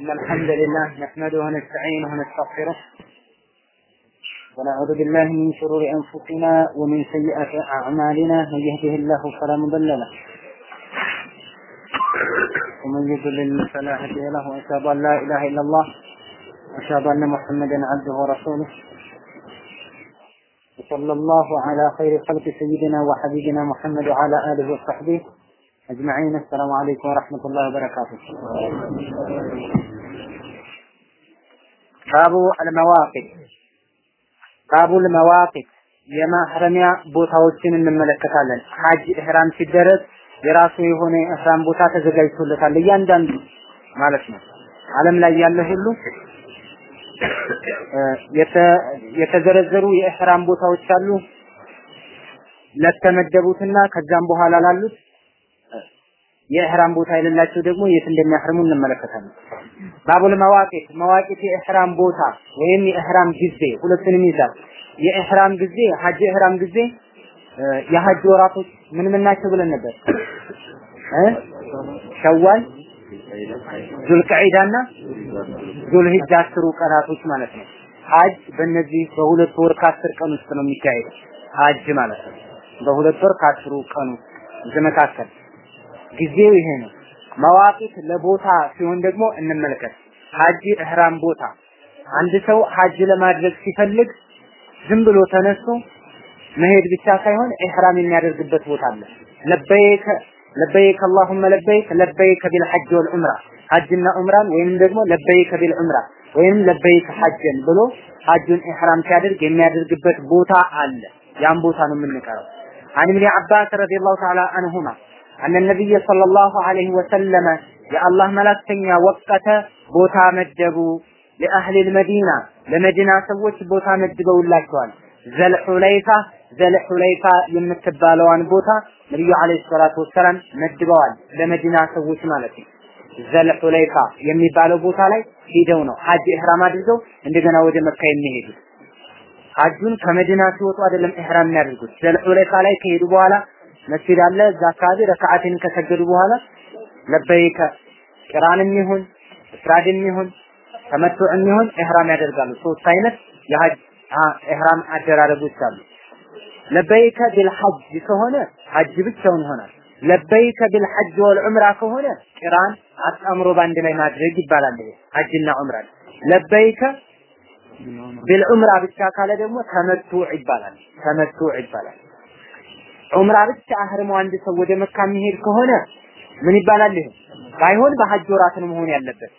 إن الحمد لله نحمده ونستعينه ونستغفره. ونعوذ بالله من شرور أنفسنا ومن سيئات أعمالنا. من يهده الله فلا مضل له. ومن يضلل فلا هادي له. وأشهد أن لا إله إلا الله. وأشهد أن محمدا عبده ورسوله. وصلى الله على خير خلق سيدنا وحبيبنا محمد وعلى آله وصحبه أجمعين. السلام عليكم ورحمة الله وبركاته. ባቡ አልመዋቂት ባቡ አልመዋቂት የማህረሚያ ቦታዎችን እንመለከታለን። ሀጅ ኢህራም ሲደረግ የራሱ የሆነ ኢህራም ቦታ ተዘጋጅቶለታል እያንዳንዱ ማለት ነው። ዓለም ላይ ያለ ሁሉ የተዘረዘሩ የኢህራም ቦታዎች አሉ ለተመደቡትና ከዛም በኋላ ላሉት የኢህራም ቦታ የሌላቸው ደግሞ የት እንደሚያህርሙ እንመለከታለን። ባቡል መዋቂት መዋቂት የኢህራም ቦታ ወይም የኢህራም ጊዜ ሁለቱንም ይዛል። የኢህራም ጊዜ ሀጅ ኢህራም ጊዜ የሀጅ ወራቶች ምን ምን ናቸው ብለን ነበር ሸዋል ዙልቀዒዳና ዙልሂጃ አስሩ ቀናቶች ማለት ነው። ሀጅ በእነዚህ በሁለት ወር ከአስር ቀን ውስጥ ነው የሚካሄደው ሀጅ ማለት ነው። በሁለት ወር ከአስሩ ቀን ውስጥ መካከል ጊዜው ይሄ ነው። መዋቂት ለቦታ ሲሆን ደግሞ እንመለከት ሀጅ እህራም ቦታ አንድ ሰው ሀጅ ለማድረግ ሲፈልግ ዝም ብሎ ተነስቶ መሄድ ብቻ ሳይሆን እህራም የሚያደርግበት ቦታ አለ። ለበይከ ለበይከ አላሁመ ለበይክ ለበይከ ቢልሐጅ ወልዑምራ ሐጅና ዑምራን ወይም ደግሞ ለበይከ ቢልዑምራ ወይም ለበይከ ሐጅን ብሎ ሀጁን እህራም ሲያደርግ የሚያደርግበት ቦታ አለ። ያን ቦታ ነው የምንቀረው። አን ኢብኑ አባስ ረዲየላሁ ተዓላ አንሁማ አነ ነቢይ ሰለላሁ ዐለይሂ ወሰለመ የአላህ መላክተኛ ወቀተ ቦታ መደቡ ለአህሊል መዲና ለመዲና ሰዎች ቦታ መድበውላቸዋል። ዘልሑለይፋ ዘልሑለይፋ የምትባለዋን ቦታ ነብዩ አለይሂ ሰላቱ ወሰላም መድበዋል፣ ለመዲና ሰዎች ማለት ነው። ዘልሑለይፋ የሚባለው ቦታ ላይ ሂደው ነው ሐጅ ኢህራም አድርገው እንደገና ወደ መካ የሚሄዱት። ሐጁን ከመዲና ሲወጡ አይደለም ኢህራም የሚያደርጉት ዘልሑለይፋ ላይ ከሄዱ በኋላ መስጂድ አለ። እዛ አካባቢ ረካዓትን ከሰገዱ በኋላ ለበይከ ቅራንም ይሁን እስራድም ይሁን ተመቱዕም ይሁን ኢህራም ያደርጋሉ። ሶስት አይነት የሀጅ ኢህራም አደራረጎች አሉ። ለበይከ ቢልሐጅ ከሆነ ሐጅ ብቻውን ይሆናል። ለበይከ ቢልሐጅ ወልዑምራ ከሆነ ቂራን አጣምሮ በአንድ ላይ ማድረግ ይባላል። ይሄ ሐጅና ዑምራ ለበይከ ቢልዑምራ ብቻ ካለ ደግሞ ተመቱዕ ይባላል። ተመቱዕ ይባላል። ዑምራ ብቻ አህርሞ አንድ ሰው ወደ መካ የሚሄድ ከሆነ ምን ይባላል? ይሄ ባይሆን በሐጅ ወራት ነው መሆን ያለበት።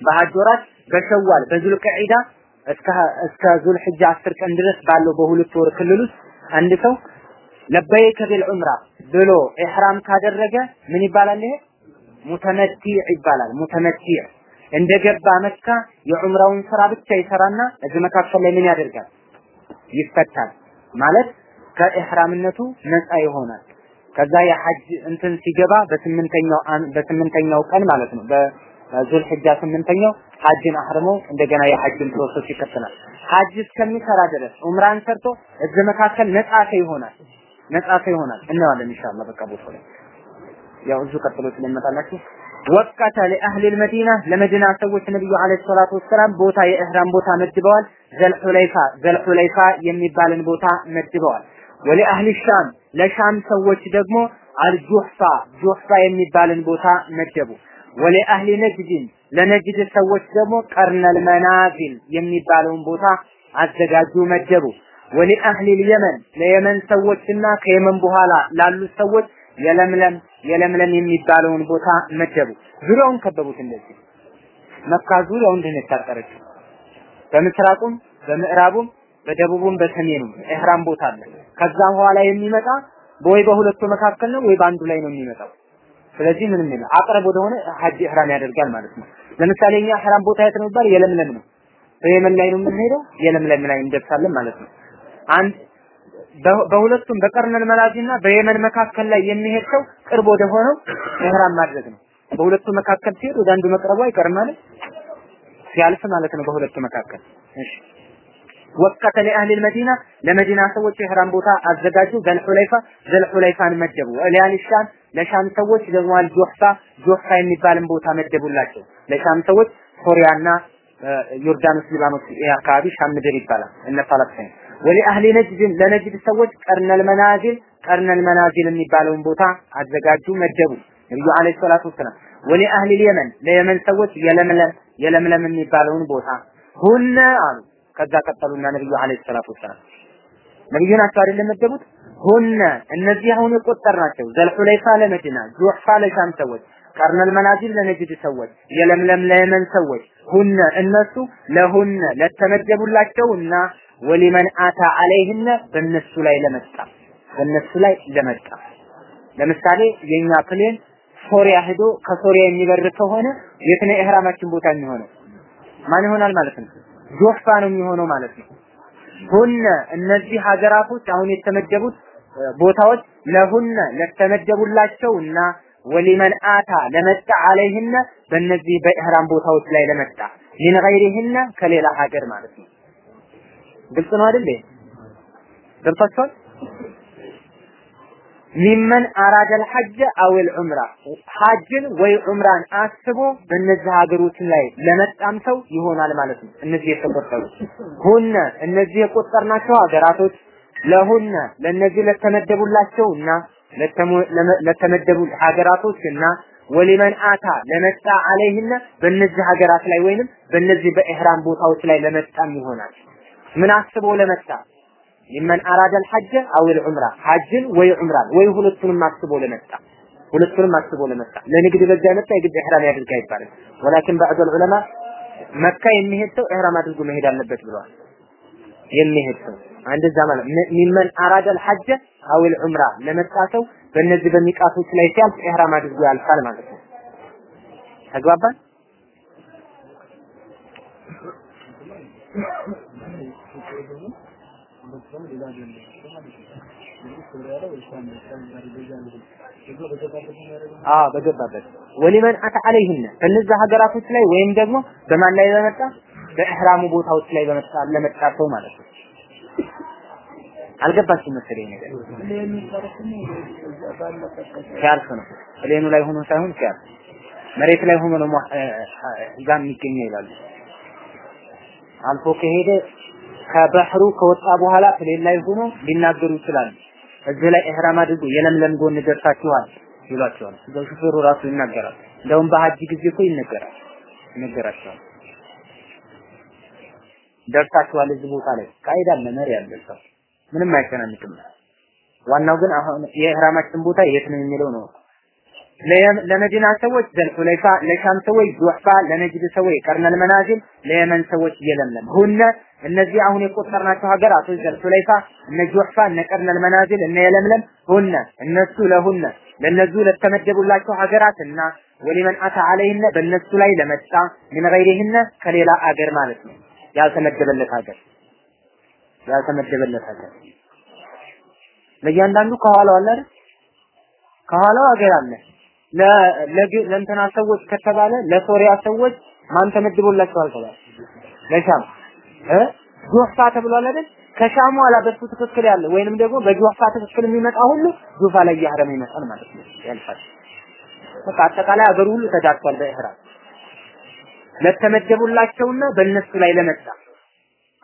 በሐጅ ወራት በሸዋል በዙልቀዒዳ እስከ እስከ ዙልሕጃ አስር ቀን ድረስ ባለው በሁለት ወር ክልል ውስጥ አንድ ሰው ለበይከ ቢል ዑምራ ብሎ ኢህራም ካደረገ ምን ይባላል? ይሄ ሙተመቲዕ ይባላል። ሙተመቲዕ እንደገባ መካ የዑምራውን ስራ ብቻ ይሰራና እዚህ መካከል ላይ ምን ያደርጋል? ይፈታል ማለት ከኢህራምነቱ ነፃ ይሆናል። ከዛ የሐጅ እንትን ሲገባ በስምንተኛው በስምንተኛው ቀን ማለት ነው በዙል ሒጃ ስምንተኛው ሐጅን አህርሞ እንደገና የሐጅን process ይከተላል። ሐጅ እስከሚሰራ ድረስ ዑምራን ሰርቶ እዚህ መካከል ነፃ ይሆናል። ነፃ ይሆናል እናያለን ኢንሻአላህ በቃ ቦታ ላይ ያው እዙ ቀጥሎ ስለሚመጣላችሁ وقت لأهل المدينة ለመዲና ሰዎች ነብዩ عليه الصلاة والسلام ቦታ የኢህራም ቦታ መድበዋል። ዘልሑለይፋ ዘልሑለይፋ የሚባልን ቦታ መድበዋል። ولأهل الشام ለሻም ሰዎች ደግሞ አልጁህፋ ጁህፋ የሚባልን ቦታ መደቡ። ወለአህሊ ነጅድን ለነጅድ ሰዎች ደግሞ ቀርነል መናዚል የሚባለውን ቦታ አዘጋጁ መደቡ። ወለአህሊ የመን ለየመን ሰዎችና ከየመን በኋላ ላሉት ሰዎች የለምለም የለምለም የሚባለውን ቦታ መደቡ። ዙሪያውን ከበቡት። እንደዚህ መካ ዙሪያውን እንድን የታጠረችው በምስራቁም በምዕራቡም በደቡቡም በሰሜኑም ኢህራም ቦታ አለ። ከዛ በኋላ የሚመጣ ወይ በሁለቱ መካከል ነው ወይ በአንዱ ላይ ነው የሚመጣው። ስለዚህ ምንም የለም አቅረብ ወደሆነ ሀጅ ኢህራም ያደርጋል ማለት ነው። ለምሳሌ እኛ ኢህራም ቦታ የት ነው የሚባል የለምለም ነው። በየመን ላይ ነው የምንሄደው፣ የለምለም ላይ እንደርሳለን ማለት ነው። አንድ በሁለቱም በቀርነል መላዚና በየመን መካከል ላይ የሚሄድ ሰው ቅርብ ወደ ሆነው ኢህራም ማድረግ ነው። በሁለቱ መካከል ሲሄድ ወደ አንዱ መቅረቡ አይቀርም ማለት ሲያልፍ ማለት ነው በሁለቱ መካከል እሺ وقت لأهل المدينة ለመዲና ሰዎች የኢህራም ቦታ አዘጋጁ ዘልሑለይፋ ዘልሑለይፋን መደቡ ولأهل الشام ለሻም ሰዎች ደግሞ الجحفة ጆህፋ የሚባልን ቦታ መደቡላቸው። ለሻም ሰዎች ሶሪያና ዮርዳኖስ፣ ሊባኖስ አካባቢ ሻም ምድር ይባላል እነ ፓለስታይን። ولأهل نجد ለነጅድ ሰዎች ቀርነል መናዚል ቀርነል መናዚል የሚባለውን ቦታ አዘጋጁ መደቡ። ነብዩ አለይሂ ሰላቱ ወሰላም ወሊ አህሊ የመን ለየመን ሰዎች የለምለም የለምለም የሚባለውን ቦታ ሁነ አሉ። ከዛ ቀጠሉና ነብዩ አለይሂ ሰላቱ ወሰላም ነብዩ ናቸው አይደለም መደቡት ሁነ እነዚህ አሁን የቆጠርናቸው ዘልሑለይፋ ለመዲና ጁሕፋ ለሻም ሰዎች ቀርነል መናዚል ለነጅድ ሰዎች የለምለም ለየመን ሰዎች ሁነ እነሱ ለሁነ ለተመደቡላቸው እና ወሊመን አታ አለይህነ በእነሱ ላይ ለመጣ በእነሱ ላይ ለመጣ ለምሳሌ የኛ plane ሶሪያ ሄዶ ከሶሪያ የሚበር ከሆነ የት ነው ኢህራማችን ቦታ የሚሆነው? ማን ይሆናል ማለት ነው? ጆፋ ነው የሚሆነው ማለት ነው። هن እነዚህ ሀገራቶች አሁን የተመደቡት ቦታዎች لهن ለተመደቡላቸው እና ولمن أتى ለመጣ عليهن በእነዚህ በኢህራም ቦታዎች ላይ ለመጣ من غيرهن ከሌላ ሀገር ማለት ነው። ግልጽ ነው አይደል? ገብታችኋል? ሚመን አራደል ሐጀ አውል ዑምራ ሐጅን ወይ ዑምራን አስቦ በእነዚህ ሀገሮች ላይ ለመጣም ሰው ይሆናል ማለት ነው። እነዚህ የተቆጠሩ ሁነ እነዚህ የቆጠርናቸው ሀገራቶች ለሁነ ለእነዚህ ለተመደቡላቸው እና ለተመደቡ ሀገራቶች እና ወሊመን አታ ለመጣ አለይህነ በእነዚህ ሀገራት ላይ ወይንም በእነዚህ በኢህራም ቦታዎች ላይ ለመጣም ይሆናል። ምን አስቦ ለመጣ ሊመን አራደ አልሐጀ አው ልዑምራ ሐጅን ወይ ዑምራን ወይ ሁለቱንም አስቦ ለመጣ ሁለቱንም አስቦ ለመጣ ለንግድ በዛ የመጣ የግድ ኢህራም ያድርግ አይባልም። ወላኪን ባዕድ ዑለማ መካ የሚሄድ ሰው ኢህራም አድርጎ መሄድ አለበት ብለዋል። የሚሄድ ሰው እንደዛ ማለት ሚመን አራደ አልሐጀ አው ልዑምራ ለመጣ ሰው በእነዚህ በሚቃቶች ላይ ሲያልፍ ኢህራም አድርጎ ያልፋል ማለት ነው። ተግባባን? በገባበት ወሊመን አተ አለይህነ በእነዛ ሀገራቶች ላይ ወይም ደግሞ በማን ላይ በመጣ በኢህራሙ ቦታዎች ላይ በመጣ ለመጣ ሰው ማለት ነው። አልገባችም መሰለኝ ነገር ሲያልፍ ነው። plane ኡ ላይ ሆኖ ሳይሆን ሲያልፍ መሬት ላይ ሆኖ ነው እዛ የሚገኘው ይላሉ። አልፎ ከሄደ ከባህሩ ከወጣ በኋላ plane ላይ ሆኖ ሊናገሩ ይችላሉ። እዚህ ላይ ኢህራም አድርጎ የለምለም ጎን ደርሳችኋል ይሏቸዋል። እዛው ሹፌሩ ራሱ ይናገራል። እንደውም በሀጅ ጊዜ እኮ ይነገራል ይነገራቸዋል። ደርሳችኋል እዚህ ቦታ ላይ ቃይዳ አለ መሪ ያለ ሰው ምንም አይጨናንቅም። ዋናው ግን አሁን የኢህራማችን ቦታ የት ነው የሚለው ነው። ለመዲና ሰዎች ዘልሑለይፋ፣ ለሻም ሰዎች ጁሕፋ፣ ለነጅድ ሰዎች ቀርነል መናዚል፣ ለየመን ሰዎች የለምለም ሁነ እነዚህ አሁን የቆጠርናቸው ሀገራቶች ዘልሑለይፋ፣ እነ ጁሕፋ፣ እነ ቀርነል መናዚል፣ እነ የለምለም ሁነ እነሱ ለሁነ ለነዙ ለተመደቡላቸው ሀገራትና ወሊመን አታ አለይህነ በእነሱ ላይ ለመጣ ምን ገይሪህነ ከሌላ አገር ማለት ነው ያልተመደበለት ሀገር ያልተመደበለት ሀገር ለእያንዳንዱ ከኋላው አለ? ከኋላው ሀገር አለ። ለእንትና ሰዎች ከተባለ ለሶሪያ ሰዎች ማን ተመድቦላቸዋል ተባለ? ለሻም እ ጁህፋ ተብሏል አይደል? ከሻሙ በሱ ትክክል ያለ ወይንም ደግሞ በጁህፋ ትክክል የሚመጣ ሁሉ ጁፋ ላይ ያህረም ይመጣል ማለት ነው። ያልፋል። በቃ አጠቃላይ ሀገሩ ሁሉ ተዳርሷል በኢህራም ለተመደቡላቸውና በእነሱ ላይ ለመጣ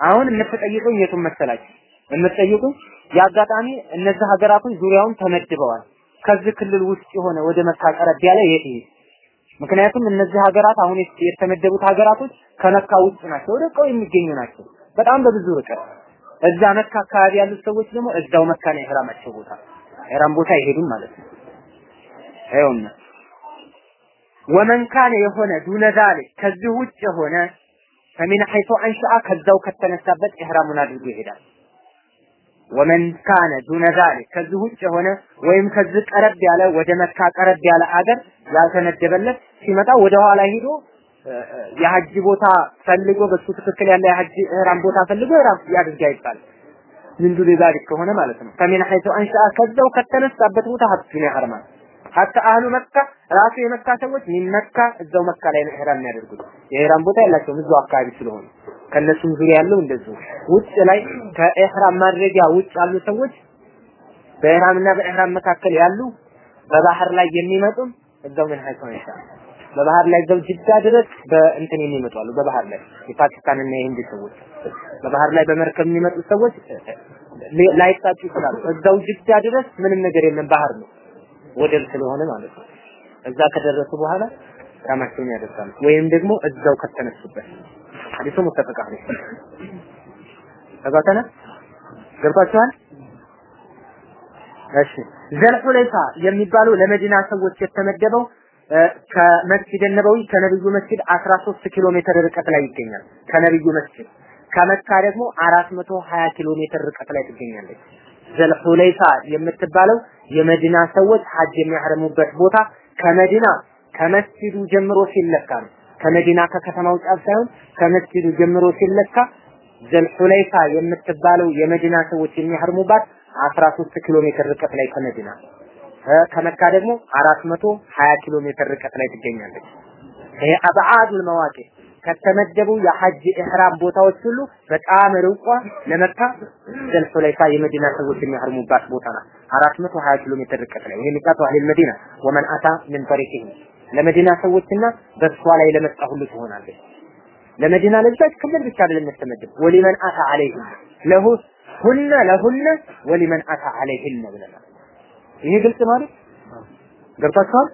አሁን የምትጠይቁኝ የቱን መሰላችሁ? የምትጠይቁኝ የአጋጣሚ እነዚህ ሀገራቶች ዙሪያውን ተመድበዋል። ከዚህ ክልል ውስጥ የሆነ ወደ መካ ቀረብ ያለ የት? ምክንያቱም እነዚህ ሀገራት አሁን የተመደቡት ሀገራቶች ከመካ ውስጥ ናቸው፣ ርቀው የሚገኙ ናቸው፣ በጣም በብዙ ርቀት። እዛ መካ አካባቢ ያሉት ሰዎች ደግሞ እዛው መካ ነው የኢህራማቸው ቦታ፣ ኢህራም ቦታ አይሄዱም ማለት ነው። ይኸውና ومن كان የሆነ دون ذلك ከዚህ ውጭ የሆነ فمن حيث أنشأ ከዛው ከተነሳበት ኢህራሙን አድርጎ ይሄዳል። ومن كان دون ذلك ከዚህ ውጭ የሆነ ወይም ከዚህ ቀረብ ያለ ወደ መካ ቀረብ ያለ አገር ያልተመደበለት ሲመጣ ወደ ኋላ ሂዶ የሐጅ ቦታ ፈልጎ በሱ ትክክል ያለ የሐጅ ኢህራም ቦታ ፈልጎ ኢህራም ያድርግ አይባል من دون ذلك ከሆነ ማለት ነው። فمن حيث أنشأ ከዛው ከተነሳበት ቦታ ሐጅን ያህርማል። ሀታ አህሉ መካ ራሱ የመካ ሰዎች ሚን መካ እዛው መካ ላይ ነው የሚያደርጉት። የኢህራም ቦታ ያላቸውም እዛው አካባቢ ስለሆነ ከነሱም ዙሪያ ያለው እንደዚሁ ውጭ ላይ ከኢህራም ማድረጊያ ውጭ ያሉ ሰዎች በኢህራምና በኢህራም መካከል ያሉ በባህር ላይ የሚመጡም እዛው ምን ሀይቶ ይሻል በባህር ላይ እዛው ጅዳ ድረስ በእንትን የሚመጡ አሉ። በባህር ላይ የፓኪስታን እና የህንድ ሰዎች በባህር ላይ በመርከብ የሚመጡ ሰዎች ላይጣጡ ይችላሉ። እዛው ጅዳ ድረስ ምንም ነገር የለም፣ ባህር ነው፣ ወደብ ስለሆነ ማለት ነው። እዛ ከደረሱ በኋላ ራማቸውን ያደርጋሉ። ወይም ደግሞ እዛው ከተነሱበት ሐዲሱ ሙተፈቅ ዐለይህ ተጋተነ ገብቷችኋል? እሺ ዘልሑለይፋ የሚባለው ለመዲና ሰዎች የተመደበው ከመስጂድ ነበዊ ከነብዩ መስጂድ 13 ኪሎ ሜትር ርቀት ላይ ይገኛል። ከነብዩ መስጂድ ከመካ ደግሞ 420 ኪሎ ሜትር ርቀት ላይ ትገኛለች። ዘልሑለይፋ የምትባለው የመዲና ሰዎች ሐጅ የሚያህረሙበት ቦታ ከመዲና ከመስጂዱ ጀምሮ ሲለካ ነው። ከመዲና ከከተማው ጫፍ ሳይሆን ከመስጂዱ ጀምሮ ሲለካ ዘልሑለይፋ የምትባለው የመዲና ሰዎች የሚያህርሙባት 13 ኪሎ ሜትር ርቀት ላይ ከመዲና ከመካ ደግሞ 420 ኪሎ ሜትር ርቀት ላይ ትገኛለች። ይሄ አብዓዱል መዋቂ ከተመደቡ የሐጅ ኢህራም ቦታዎች ሁሉ በጣም ርቋ ለመካ ዘልሑለይፋ የመዲና ሰዎች የሚያህርሙባት ቦታ ናት። 420 ኪሎ ሜትር ርቀት ላይ ይሄ ሚቃቱ አህል መዲና ወመን አታ ምን ጠሪቂህ ለመዲና ሰዎችና በእሷ ላይ ለመጣ ሁሉ ትሆናለች። ለመዲና ለብቻች ክልል ብቻ አይደለም የምትመደብ ወሊመን አታ አለይህም ለሁ ሁነ ለሁነ ወሊመን አታ አለይህን ብለናል። ይሄ ግልጽ ማለት ገብታችኋል?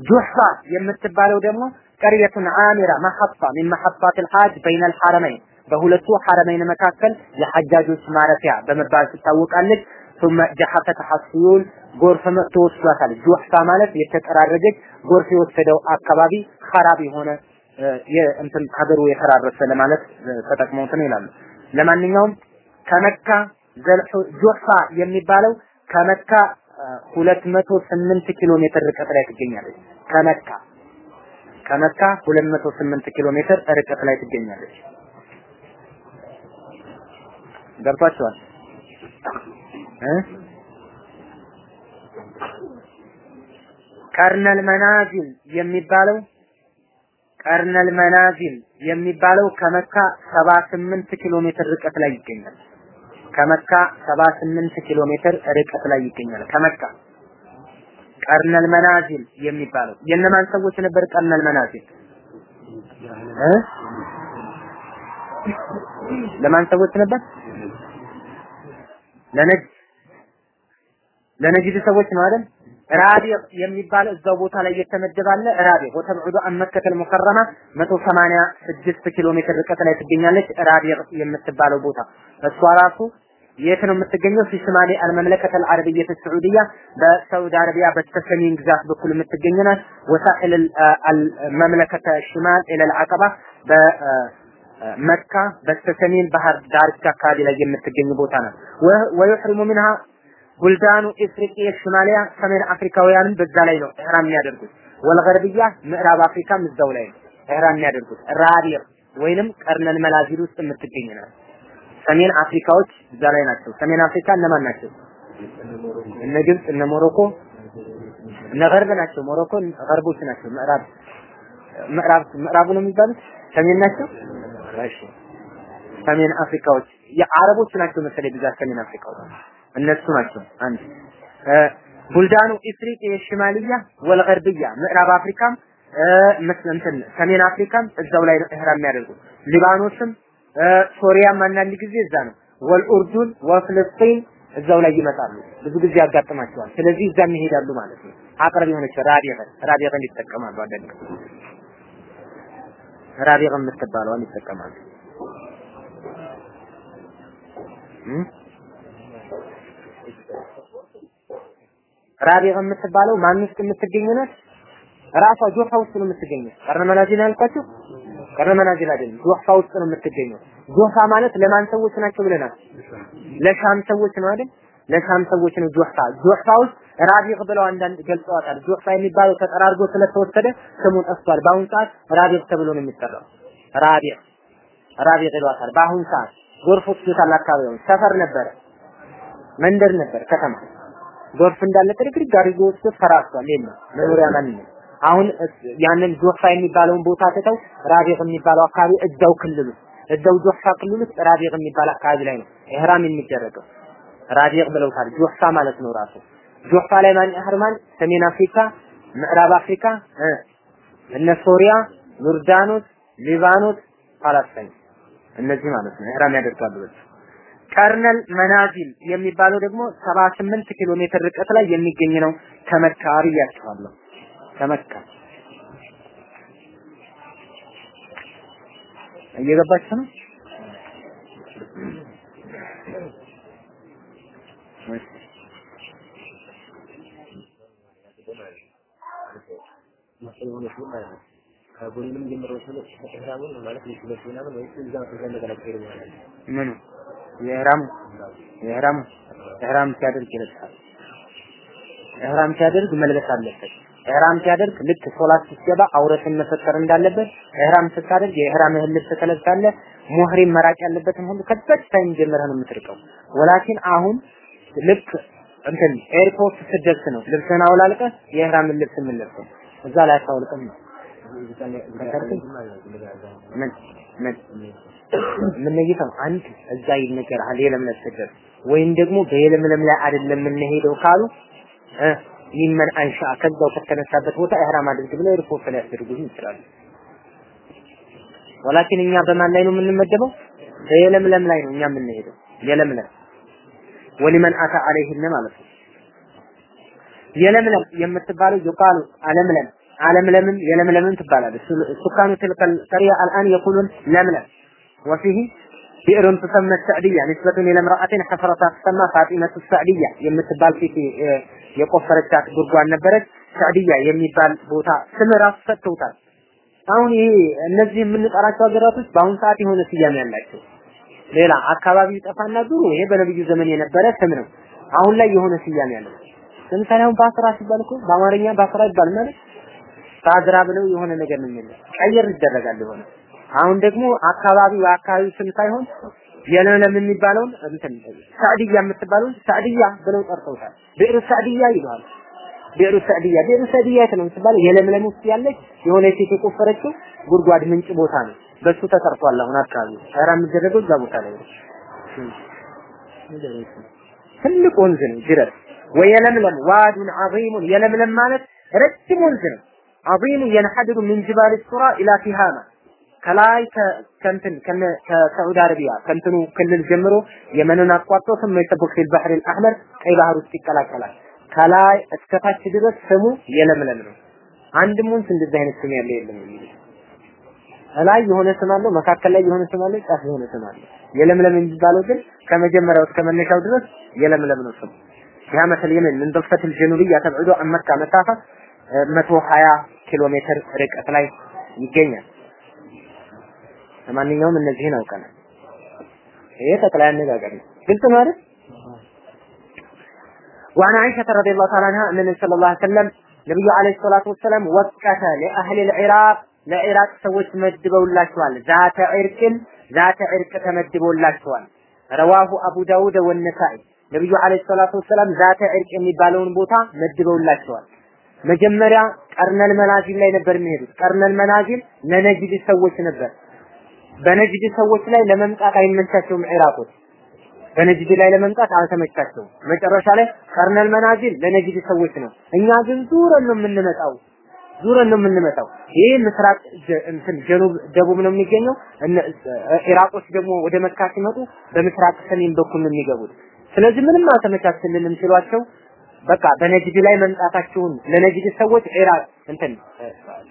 ጁህፋ የምትባለው ደግሞ ቀርየቱን አሚራ መሐፋ ሚን መሐፋት الحاج بين الحرمين በሁለቱ ሐረመይን መካከል የሐጃጆች ማረፊያ በመባል ትታወቃለች። ثم جحفت حصيون ጎርፍ መጥቶ ወስዷታል። ጁህፋ ማለት የተጠራረገች ጎርፍ የወሰደው አካባቢ ኸራብ የሆነ የእንትን ሀገሩ የተራረሰ ለማለት ተጠቅመውት ነው ይላሉ። ለማንኛውም ከመካ ዘልሑ ጁህፋ የሚባለው ከመካ 208 ኪሎ ሜትር ርቀት ላይ ትገኛለች። ከመካ ከመካ 208 ኪሎ ሜትር ርቀት ላይ ትገኛለች። ገብቷቸዋል እ ቀርነል መናዚል የሚባለው ቀርነል መናዚል የሚባለው ከመካ 78 ኪሎ ሜትር ርቀት ላይ ይገኛል። ከመካ 78 ኪሎ ሜትር ርቀት ላይ ይገኛል። ከመካ ቀርነል መናዚል የሚባለው የነማን ሰዎች ነበር? ቀርነል መናዚል ለማን ሰዎች ነበር? ለነጅ ለነጅድ ሰዎች ነው አይደል? ራቢዕ እዛው ቦታ ላይ የተመደባለ ራቢዕ ወተብዑዱ አን መከተል ሙከረማ 186 ኪሎ ሜትር ርቀት ላይ ትገኛለች። ራቢዕ የምትባለው ቦታ እሷ ራሱ የት ነው የምትገኘው? ፊ ሽማሌ አልመምለከት አልዓረቢየት ሰዑዲያ በሳዑዲ አረቢያ በስተሰሜን ግዛት በኩል የምትገኝ ናት። ወሳኢል አልመምለከተ ሽማል ኢለል አቀባ በመካ በስተሰሜን ባህር ዳርቻ አካባቢ ላይ የምትገኝ ቦታ ናት። ወዩሕሪሙ ሚንሃ ቡልዳኑ ኢፍሪቂያ ሽማሊያ ሰሜን አፍሪካውያንም በዛ ላይ ነው ኢህራም የሚያደርጉት። ወልገርብያ ምዕራብ አፍሪካም እዛው ላይ ነው ኢህራም የሚያደርጉት። ራቢዕ ወይንም ቀርነል መላዚል ውስጥ የምትገኝ ናት። ሰሜን አፍሪካዎች እዛ ላይ ናቸው። ሰሜን አፍሪካ እነማን ናቸው? እነ ግብጽ፣ እነ ሞሮኮ፣ እነ ገርብ ናቸው። ሞሮኮ ገርቦች ናቸው። ምዕራብ ምዕራብ ምዕራቡ ነው የሚባሉት ሰሜን ናቸው። እሺ ሰሜን አፍሪካዎች የአረቦች ናቸው መሰለኝ ብዛት ሰሜን አፍሪካዎች እነሱ ናቸው። አንድ ቡልዳኑ ኢፍሪቅያ የሽማልያ ወልገርብያ ምዕራብ አፍሪካም እንትን ሰሜን አፍሪካም እዛው ላይ ኢህራም የሚያደርጉት። ሊባኖስም ሶሪያም አንዳንድ ጊዜ እዛ ነው። ወልኡርዱን ወፍልስጢን እዛው ላይ ይመጣሉ። ብዙ ጊዜ ያጋጥማቸዋል። ስለዚህ እዛም ይሄዳሉ ማለት ነው። አቅርብ የሆነች ራቢቀን ራቢቀን ይጠቀማሉ። አንዳንድ ጊዜ ራቢቀን የምትባለዋን ይጠቀማሉ። ራቢቅ የምትባለው ማን ውስጥ የምትገኝ ናት? ራሷ ጆፋ ውስጥ ነው የምትገኘው። ቀርነ መናዚል ያልኳችሁ ቀርነ መናዚል አይደለም፣ ጆፋ ውስጥ ነው የምትገኘው። ጆፋ ማለት ለማን ሰዎች ናቸው ብለናል? ለሻም ሰዎች ነው አይደል? ለሻም ሰዎች ነው ጆፋ። ጆፋ ውስጥ ራቢቅ ብለው አንዳንድ ገልጸዋታል። ጆፋ የሚባለው ተጠራርጎ ስለተወሰደ ስሙ ጠፍቷል። በአሁን ሰዓት ራቢቅ ተብሎ ነው የሚጠራው። ራቢቅ ራቢቅ ይሏታል። በአሁን ሰዓት ጎርፍ ወስዶታል። አካባቢውን ሰፈር ነበረ፣ መንደር ነበር፣ ከተማ ጎርፍ እንዳለ ጥርግርግ አድርጎ ወስዶ ፈራርሷል። የለም መኖሪያ ማንነት አሁን ያንን ጆፋ የሚባለውን ቦታ ትተው ራቢቅ የሚባለው አካባቢ እዛው ክልሉ እዛው ጆፋ ክልል ውስጥ ራቢቅ የሚባል አካባቢ ላይ ነው ኢህራም የሚደረገው። ራቢቅ ብለውታል። ጆፋ ማለት ነው ራሱ ጆፋ ላይ ማን ያህርማል? ሰሜን አፍሪካ፣ ምዕራብ አፍሪካ እነ ሶሪያ፣ ዮርዳኖስ፣ ሊባኖስ፣ ፓለስታይን እነዚህ ማለት ነው ኢህራም ያደርጋሉ። ቀርነል መናዚል የሚባለው ደግሞ 78 ኪሎ ሜትር ርቀት ላይ የሚገኝ ነው ከመካ ብያችኋለሁ። ከመካ እየገባችሁ ነው? ከጎንም ጀምሮ ስለ ኢህራሙን ማለት ነው ምናምን ወይ እዛ ተዘለቀ ነው ማለት ነው። ምኑ የኢህራሙ የኢህራሙ ኢህራም ሲያደርግ ይለብሳል። ኢህራም ሲያደርግ መልበስ አለበት። ኢህራም ሲያደርግ ልክ ሶላት ሲገባ አውረትን መሰተር እንዳለበት ኢህራም ስታደርግ የኢህራምህን ልብስ ትለብሳለህ። ሙህሪም መራቅ ያለበትን ሁሉ ከዛች time ጀምረህ ነው የምትርቀው። ولكن አሁን ልክ እንትን ኤርፖርት ስትደርስ ነው ልብስህን አውላልቀህ የኢህራምን ልብስ የምንለብሰው። እዛ ላይ አታውልቅም ነው ምን አንድ እዛ ይነገርሃል የለምለም ስትደርስ ወይም ደግሞ በየለምለም ላይ አይደለም የምንሄደው ካሉ ሚመን አንሻ ከዛው ከተነሳበት ቦታ ኢህራም አድርግ ብለው ሪፖርት ላይ ያስደርጉት ይችላሉ። ወላኪን እኛ በማን ላይ ነው የምንመደበው? በየለምለም ላይ ነው እኛ የምንሄደው። የለምለም ወሊመን አታ አለይህን ማለት ነው። የለምለም የምትባለው ይቃሉ አለምለም አለምለምም የለምለምም ትባላለች። ሱካኑ ትልከል ቀሪያ አልአን የቁሉን ለምለም ወፊህ ብዕር ትሰመ ሰዕድያ ንስበቱን ኢለ ምርአትን ሐፈረታ ትሰማ ፋጢመቱ ሰዕድያ የምትባል ሴት የቆፈረቻት ጉድጓድ ነበረች። ሰዕድያ የሚባል ቦታ ስም ራሱ ሰጥተውታል። አሁን ይሄ እነዚህ የምንጠራቸው ሀገራቶች በአሁኑ ሰዓት የሆነ ስያሜ ያላቸው ሌላ አካባቢው ጠፋና ድሮ ይሄ በነብዩ ዘመን የነበረ ስም ነው። አሁን ላይ የሆነ ስያሜ ያለው ለምሳሌ አሁን ባስራ ሲባል እኮ በአማርኛ ባስራ ይባል ማለት ባዝራ ብለው የሆነ ነገር ነው የሚለው ቀየር ይደረጋል የሆነ አሁን ደግሞ አካባቢው አካባቢው ስም ሳይሆን የለምለም የሚባለውን እንትን ሳዕድያ የምትባለውን ሳዕድያ ብለው ጠርተውታል። ብዕሩ ሳዕድያ ይለዋል። ብዕሩ ሳዕድያ ብዕሩ ሳዕድያ የት ነው የምትባለው? የለምለም ውስጥ ያለች የሆነ ሴት የቆፈረችው ጉድጓድ ምንጭ ቦታ ነው። በሱ ተጠርቷል። አሁን አካባቢው ኧረ የሚደረገው እዛ ቦታ ላይ ነው። ትልቅ ወንዝ ነው ጅረት ወየለምለም ዋዱን ዐዚሙን የለምለም ማለት ረጅም ወንዝ ነው። ዐዚሙ የንሐድሩ ምን ጅባል ሱራ ኢላ ቲሃማ ከላይ ከንትን ከሳዑዲ አረቢያ ከንትኑ ክልል ጀምሮ የመንን አቋርጦ ስም የተቦክሲል ባህር አልአህመር ቀይ ባህር ውስጥ ይቀላቀላል። ከላይ እስከታች ድረስ ስሙ የለምለም ነው። አንድም ወንዝ እንደዚህ አይነት ስም ያለው የለም። ላይ የሆነ ስም አለው፣ መካከል ላይ የሆነ ስም አለው፣ ጫፍ የሆነ ስም አለው። የለምለም የሚባለው ግን ከመጀመሪያው እስከ መነሻው ድረስ የለምለም ነው ስሙ። ያ መሰል የመን ምን በፈተል ጀኑብያ ተብዕዶ አመካ መሳፋ 120 ኪሎ ሜትር ርቀት ላይ ይገኛል። ለማንኛውም እነዚህን አውቀናል። ይሄ ጠቅላይ አነጋገር ነው። ግልጽ ነው አይደል? وعن عائشة رضي الله تعالى عنها أن النبي صلى الله عليه وسلم ነብዩ አለይሂ ሰላቱ ወሰላም ወቀተ ለአህሊ العراق ለኢራቅ ሰዎች መድበውላቸዋል። ዛተ ዒርቅን ዛተ ዒርቅ ተመድበውላቸዋል። ረዋሁ አቡ ዳውድ ወነሳኢ ነብዩ አለይሂ ሰላቱ ወሰላም ዛተ ዒርቅ የሚባለውን ቦታ መድበውላቸዋል። መጀመሪያ ቀርነል መናዚል ላይ ነበር የሚሄዱት። ቀርነል መናዚል ለነጅድ ሰዎች ነበር። በነጅድ ሰዎች ላይ ለመምጣት አይመቻቸውም ኢራቆች። በነጅድ ላይ ለመምጣት አልተመቻቸውም። መጨረሻ ላይ ቀርነል መናዚል ለነጅድ ሰዎች ነው። እኛ ግን ዙረን ነው የምንመጣው ዙረን ነው የምንመጣው። ይህ ምስራቅ እንትን ጀኑብ ደቡብ ነው የሚገኘው። ኢራቆች ደግሞ ወደ መካ ሲመጡ በምስራቅ ሰሜን በኩል ነው የሚገቡት። ስለዚህ ምንም አልተመቻችልንም ሲሏቸው በቃ በነጅድ ላይ መምጣታችሁን ለነጅድ ሰዎች ኢራቅ እንትን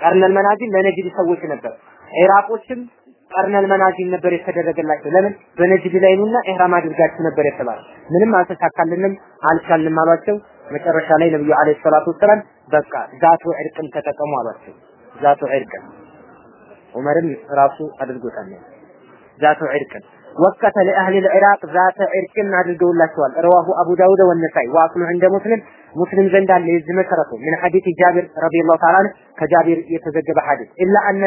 ቀርነል መናዚል ለነጅድ ሰዎች ነበር። ኢራቆችም ቀርነል መናዚል ነበር የተደረገላቸው። ለምን በነጅድ ላይ ነውና ኢህራም አድርጋችሁ ነበር የተባለ። ምንም አልተሳካልንም፣ አልቻልንም አሏቸው። መጨረሻ ላይ ነብዩ አለይሂ ሰላቱ ወሰላም በቃ ዛቱ ዕርቅን ተጠቀሙ አሏቸው። ዛቱ ዕርቅን ዑመርም ራሱ አድርጎታል። ዛቱ ዕርቅን ወቀተ ለአህሊ ልዕራቅ ዛተ ዕርቅን አድርገውላቸዋል። ረዋሁ አቡ ዳውድ ወነሳይ ወአክሉ ዕንደ ሙስሊም ሙስሊም ዘንድ አለ የዚህ መሰረቱ ምን ሐዲስ ጃቢር ረዲየላሁ ተዓላ ከጃቢር የተዘገበ ሐዲስ ኢላ አነ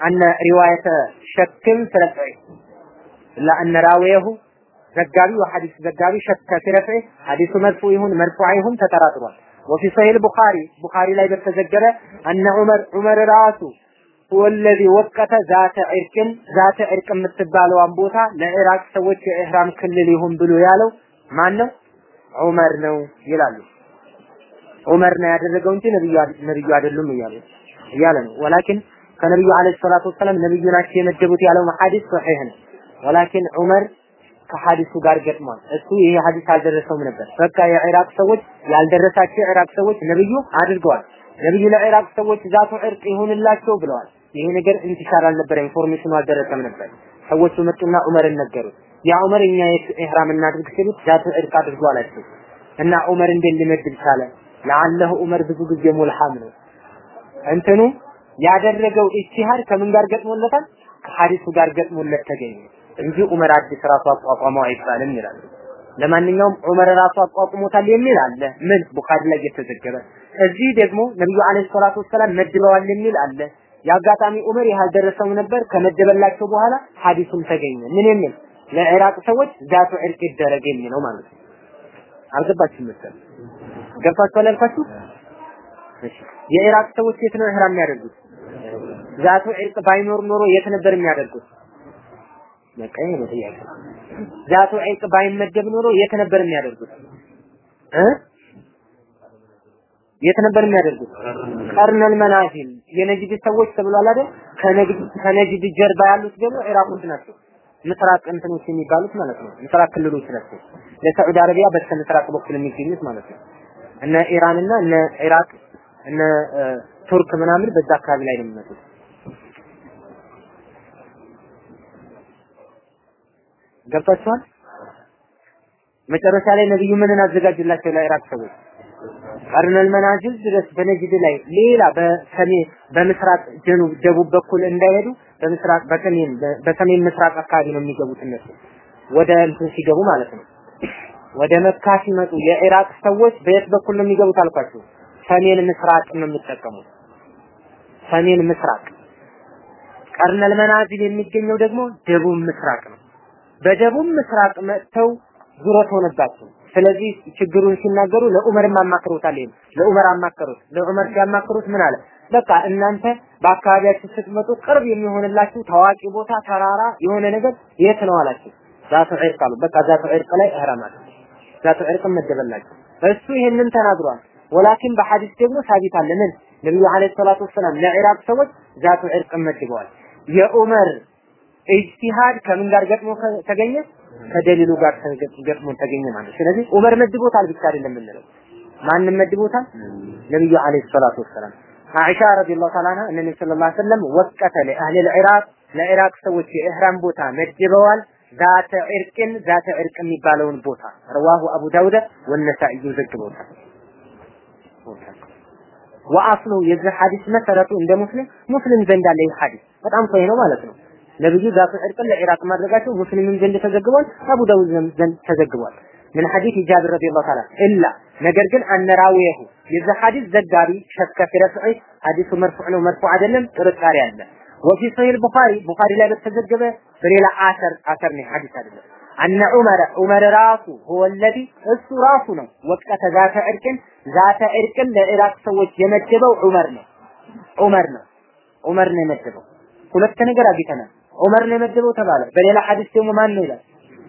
አነ ሪዋየተ ሸክም ስለፈይ ኢላ አነ ራዊየሁ ዘጋቢው ሐዲስ ዘጋቢ ሸከ ስለፈይ ሐዲሱ መርፉ ይሁን መርፉዕ ይሁን ወፊ ሰሂህ ቡኻሪ ቡኻሪ ላይ በተዘገበ አነ ዑመር ዑመር ራሱ ወለዚ ወቀተ ዛተ ዕርቅን ዛተ ዕርቅ የምትባለዋን ቦታ ለኢራቅ ሰዎች የኢህራም ክልል ይሁን ብሎ ያለው ማን ነው? ዑመር ነው ይላሉ። ዑመር ነው ያደረገው እንጂ ነብዩ ነብዩ አይደሉም እያለ እያለ ነው ወላኪን ከነብዩ عليه الصلاة والسلام ነብዩ ናቸው የመደቡት ያለው ሐዲስ ሶሒህ ነው። ولكن ዑመር ከሐዲሱ ጋር ገጥሟል። እሱ ይሄ ሐዲስ አልደረሰውም ነበር። በቃ የኢራቅ ሰዎች ያልደረሳቸው የኢራቅ ሰዎች ነብዩ አድርገዋል። ነብዩ ለኢራቅ ሰዎች ዛቱ ዕርቅ ይሁንላቸው ብለዋል። ይሄ ነገር انتشار አልነበረ information ኡ አልደረሰም ነበር። ሰዎቹ መጡና ዑመርን ነገሩት። ያ ዑመር እኛ ኢህራም እናድርግ ሲሉት ዛቱ ዕርቅ አድርጎ አላቸው። እና ዑመር እንዴት ሊመድብ ቻለ? ለአለሁ ዑመር ብዙ ጊዜ ሙልሃም ነው። እንትኑ ያደረገው ኢጅቲሃድ ከምን ጋር ገጥሞለታል? ከሐዲሱ ጋር ገጥሞለት ተገኘ እንጂ ዑመር አዲስ ራሱ አቋቋመው አይባልም ይላል። ለማንኛውም ዑመር ራሱ አቋቁሞታል የሚል አለ። ምን? ቡኻሪ ላይ የተዘገበ። እዚህ ደግሞ ነብዩ አለይሂ ሰላቱ ወሰላም መድበዋል የሚል አለ። የአጋጣሚ ዑመር ይህ አልደረሰውም ነበር። ከመደበላቸው በኋላ ሐዲሱም ተገኘ። ምን የሚል? ለኢራቅ ሰዎች ዛቱ ዕርቅ ይደረግ የሚለው ማለት ነው። አልገባችሁም መሰለኝ? ገብታችኋል ያልኳችሁ? የኢራቅ ሰዎች የት ነው ኢህራም የሚያደርጉት ዛቱ ዕርቅ ባይኖር ኖሮ የት ነበር የሚያደርጉት? ይሄ ነው ጥያቄ። ዛቱ ዕርቅ ባይመደብ ኖሮ የት ነበር የሚያደርጉት? እ? የት ነበር የሚያደርጉት? ቀርነል መናዚል የነጅድ ሰዎች ተብሏል አይደል? ከነጅድ ከነጅድ ጀርባ ያሉት ደግሞ ኢራቆች ናቸው። ምስራቅ እንትኖች የሚባሉት ማለት ነው። ምስራቅ ክልሎች ናቸው። ለሳዑዲ አረቢያ በስተ ምስራቅ በኩል የሚገኙት ማለት ነው። እነ ኢራን እና እነ ኢራቅ እነ ቱርክ ምናምን በዛ አካባቢ ላይ ነው የሚመጡት ገብታችኋል? መጨረሻ ላይ ነብዩ ምንን አዘጋጅላቸው? ለኢራቅ ሰዎች። ቀርነል መናጅል ድረስ በነጅድ ላይ ሌላ በሰሜን በምስራቅ ጀኑብ ደቡብ በኩል እንዳይሄዱ በምስራቅ በሰሜን በሰሜን ምስራቅ አካባቢ ነው የሚገቡት እነሱ። ወደ እንትን ሲገቡ ማለት ነው። ወደ መካ ሲመጡ የኢራቅ ሰዎች በየት በኩል ነው የሚገቡት አልኳችሁ? ሰሜን ምስራቅ ነው የሚጠቀሙት ሰሜን ምስራቅ። ቀርነል መናዚል የሚገኘው ደግሞ ደቡብ ምስራቅ ነው በደቡብ ምስራቅ መጥተው ዙረት ሆነባቸው ስለዚህ ችግሩን ሲናገሩ ለዑመርም አማክሮታል ይሄን ለዑመር አማከሩት። ለዑመር ሲያማክሩት ምን አለ? በቃ እናንተ በአካባቢያችሁ ስትመጡ ቅርብ የሚሆንላችሁ ታዋቂ ቦታ ተራራ የሆነ ነገር የት ነው አላችሁ? ዛቱ ዒርቅ አሉ። በቃ ዛቱ ዒርቅ ላይ ኢህራም አለ ዛቱ ዒርቅ መደበላቸው። እሱ ይሄንን ተናግሯል። ወላኪን በሐዲስ ደግሞ ሳቢት አለ። ምን? ነብዩ አለይሂ ሰላቱ ወሰላም ለኢራቅ ሰዎች ዛቱ ዒርቅ መድበዋል። የዑመር ኢጅቲሃድ ከምን ጋር ገጥሞ ተገኘ ከደሊሉ ጋር ገጥሞ ተገኘ ማለት ስለዚህ ዑመር መድቦታል ብቻ አይደለም የምንለው ማንም መድቦታል ነብዩ አለይሂ ሰላቱ ወሰላም አይሻ ረዲየላሁ ተዓላ ዐንሃ እነ ነብዩ ሰለላሁ ዐለይሂ ወሰለም ወቀተ ለአህሊ العراق ለኢራቅ ሰዎች የኢህራም ቦታ መድበዋል ዛተ ዒርቅን ዛተ ዒርቅ የሚባለውን ቦታ ረዋሁ አቡ ዳውድ ወነሳኢ ዘግበውታል ወአስሉ የዚህ ሐዲስ መሰረቱ እንደ ሙስሊም ሙስሊም ዘንድ አለ ይህ ሐዲስ በጣም ሰሂህ ነው ማለት ነው ነብዩ ዛቱ ዕርቅን ለኢራቅ ማድረጋቸው ሙስሊምም ዘንድ ተዘግቧል፣ አቡ ዳውድ ዘንድ ተዘግቧል። من حديث جابر رضي الله تعالى إلا ነገር ግን أن راويه የዛ ሐዲስ ዘጋቢ شك في رفعه ሐዲሱ መርፉዕ ነው መርፉዕ አይደለም ጥርጣሬ አለ። وفي صحيح البخاري ቡኻሪ ላይ በተዘገበ በሌላ አሰር አሰር ነው ሐዲስ አይደለም። أن عمر ዑመር ራሱ هو الذي እሱ ራሱ ነው وقت ذات عرق ዛተ ዕርቅን ለኢራቅ ሰዎች የመደበው ዑመር ነው ዑመር ነው ዑመር ነው የመደበው። ሁለት ነገር አግኝተናል። ዑመር ነው የመደበው ተባለ። በሌላ ሐዲስ ደግሞ ማን ነው ይላል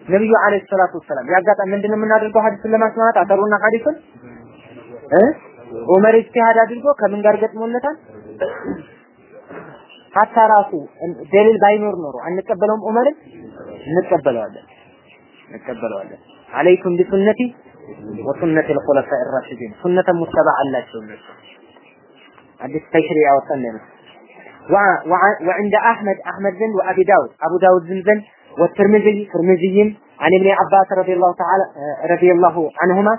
ነብዩ عليه الصلاة والسلام። ያጋጣሚ ምንድነው የምናደርገው? ሐዲስን ለማስማማት አተሩና ሐዲስን እ ዑመር ኢስቲሃድ አድርጎ ከምን ጋር ገጥሞለታል? حتى ራሱ ደሊል ባይኖር ኖሮ አንቀበለውም። ዑመርን እንቀበለዋለን እንቀበለዋለን። عليكم بسنتي وسنة الخلفاء الراشدين سنة متبعة አላቸው እነሱ አዲስ ተሽሪዕ ያወጣን ነው وعند أحمد أحمد زن وأبي داود أبو داود زن زن والترمذي ترمذي عن ابن عباس رضي الله تعالى رضي الله عنهما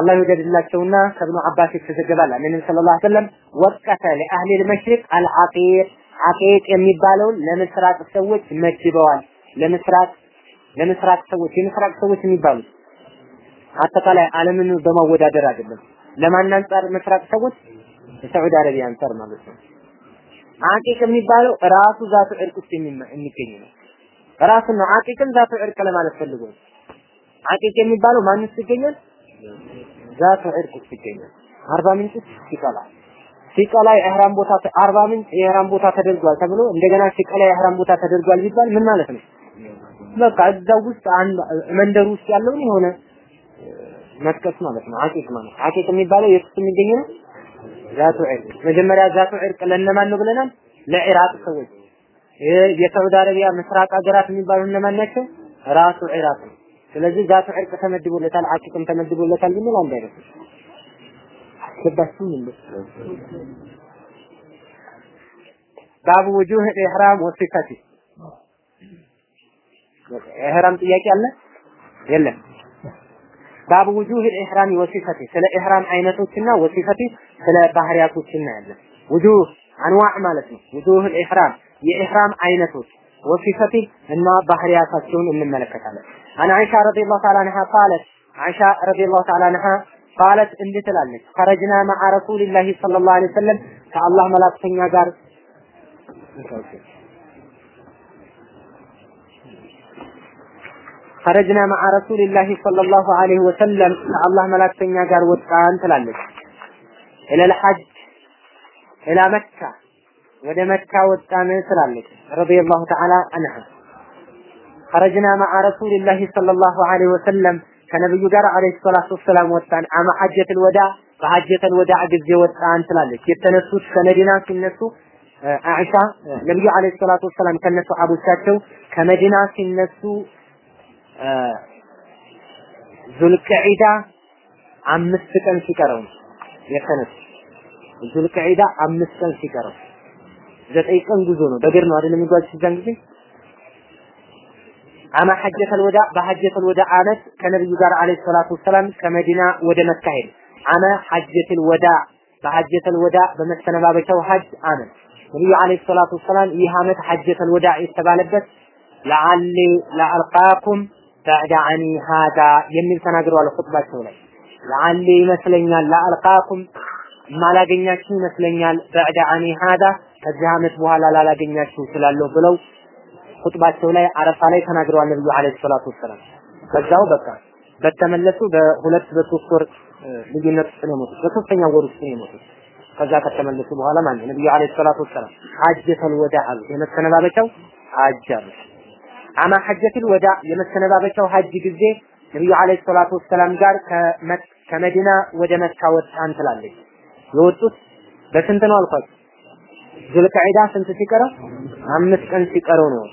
الله يوجد الله شونا كابن عباس يتزجبال النبي صلى الله عليه وسلم وقت لأهل المشرق العقيق عقيق የሚባለውን ለምስራቅ ሰዎች መድበዋል ለምስራቅ ለምስራቅ ሰዎች የምስራቅ ሰዎች የሚባሉት አጠቃላይ ዓለምን በማወዳደር አይደለም ለማን አንጻር ምስራቅ ሰዎች የሳዑዲ አረቢያ አንጻር ማለት ነው አቂቅ የሚባለው ራሱ ዛቱ ዕርቅ ውስጥ የሚገኝ ነው። ራሱ ነው አቂቅን ዛቱ ዕርቅ ለማለት ፈልጎ አቂቅ የሚባለው ማን ውስጥ ይገኛል? ዛቱ ዕርቅ ውስጥ ይገኛል። አርባ ምንጭ ሲቀላ። ሲቀላ የኢህራም ቦታ አርባ ምንጭ የኢህራም ቦታ ተደርጓል ተብሎ እንደገና ሲቀላ የኢህራም ቦታ ተደርጓል ቢባል ምን ማለት ነው? በቃ እዛው ውስጥ መንደር ውስጥ ያለውን የሆነ መጥቀስ ማለት ነው። አቂቅ ማለት አቂቅ የሚባለው የት ውስጥ የሚገኝ ነው? ዛቱ ዒርቅ መጀመሪያ ዛቱ ዒርቅ ለእነማን ነው ብለናል? ለኢራቅ ሰዎች። የሳዑዲ አረቢያ ምስራቅ ሀገራት የሚባሉ እነማን ናቸው? ራሱ ኢራቅ ነው። ስለዚህ ዛቱ ዒርቅ ተመድቦለታል፣ አቂቅም ተመድቦለታል ብንል አንድ አይነት ገባችሁ እንዴ? ባቡ ውጁህ ኢህራም ወሲፈቲ ኢህራም ጥያቄ አለ የለም ባቡ ውጁህ ኢህራም ወሲፈቲ ስለ ኢህራም አይነቶችና ወሲፈቲ ስለ ባህሪያቶች እናያለን ውጁህ አንዋዕ ማለት ነው። ውጁህ ኢህራም የኢህራም አይነቶች ወሲፈቲ እና ባህሪያታቸውን እንመለከታለን። አን አይሻ ረዲየላሁ ተዓላ አንሃ ቃለት አይሻ ረዲየላሁ ተዓላ አንሃ ቃለት እንዲህ ትላለች ኸረጅና መዓ ረሱሊላሂ ሰለላሁ ዐለይሂ ወሰለም ከአላህ መላእክተኛ ጋር ኸረጅና መዓ ረሱሊላሂ ሰለላሁ ዐለይሂ ወሰለም ከአላህ መላክተኛ ጋር ወጣን ትላለች። ኢለል ሐጅ ኢላ መካ ወደ መካ ወጣን ትላለች። ረዲየላሁ ተዓላ አንሃ ኸረጅና መዓ ረሱሊላሂ ሰለላሁ ዐለይሂ ወሰለም ከነብዩ ጋር አለይሂ ሰላቱ ወሰላም ወጣን። አማ ሐጀተል ወዳ በሐጀተል ወዳ ጊዜ ወጣን ትላለች። የተነሱት ከመዲና ሲነሱ አኢሻ ነብዩ አለይሂ ሰላቱ ወሰላም ከነሱ አቦቻቸው ከመዲና ሲነሱ ዙልቅዒዳ አምስት ቀን ሲቀረው የተነሱ ዙልቅዒዳ አምስት ቀን ሲቀረው ዘጠኝ ቀን ጉዞ ነው። በእግር ነው አይደል የሚጓዝ ሲዛን ጊዜ አማ ሐጀተል ወዳ በሐጀተል ወዳ አመት ከነብዩ ጋር አለይሂ ሰላቱ ወሰላም ከመዲና ወደ መካ ሄዱ። አመ ሐጀተል ወዳ በሐጀተል ወዳ በመሰነባበቻው ሐጅ አመት ነብዩ አለይሂ ሰላቱ ወሰላም ይህ አመት ሐጀተል ወዳ የተባለበት ለዓሊ ለአልቃኩም አኒ ሃዳ የሚል ተናግረዋል ኹጥባቸው ላይ ለዓሊ ይመስለኛል ለአልቃኩም ማላገኛችሁ ይመስለኛል በዕደ አኒ ሃዳ ከዚህ አመት በኋላ ላላገኛችሁ እችላለሁ ብለው ኹጥባቸው ላይ አረፋ ላይ ተናግረዋል ነብዩ አለይሂ ሰላቱ ወሰላም። ከዛው በቃ በተመለሱ በሁለት በሶስት ወር ልዩነት ውስጥ ነው የሞቱት። በሶስተኛው ወር ውስጥ ነው የሞቱት። ከዛ ከተመለሱ በኋላ ማለት ነብዩ አለይሂ ሰላቱ ወሰላም ሐጀተል ወዳ አሉ። የመሰነባበቻው ሐጅ አሉ። አማ ሐጀተል ወዳ የመሰነባበቻው ሐጅ ጊዜ ነብዩ አለይሂ ሰላቱ ወሰላም ጋር ከመዲና ወደ መካ ወጣን ትላለች። የወጡት በስንት ነው አልኳችሁ? ዙልቃዒዳ ስንት ሲቀረው? አምስት ቀን ሲቀረው ነው።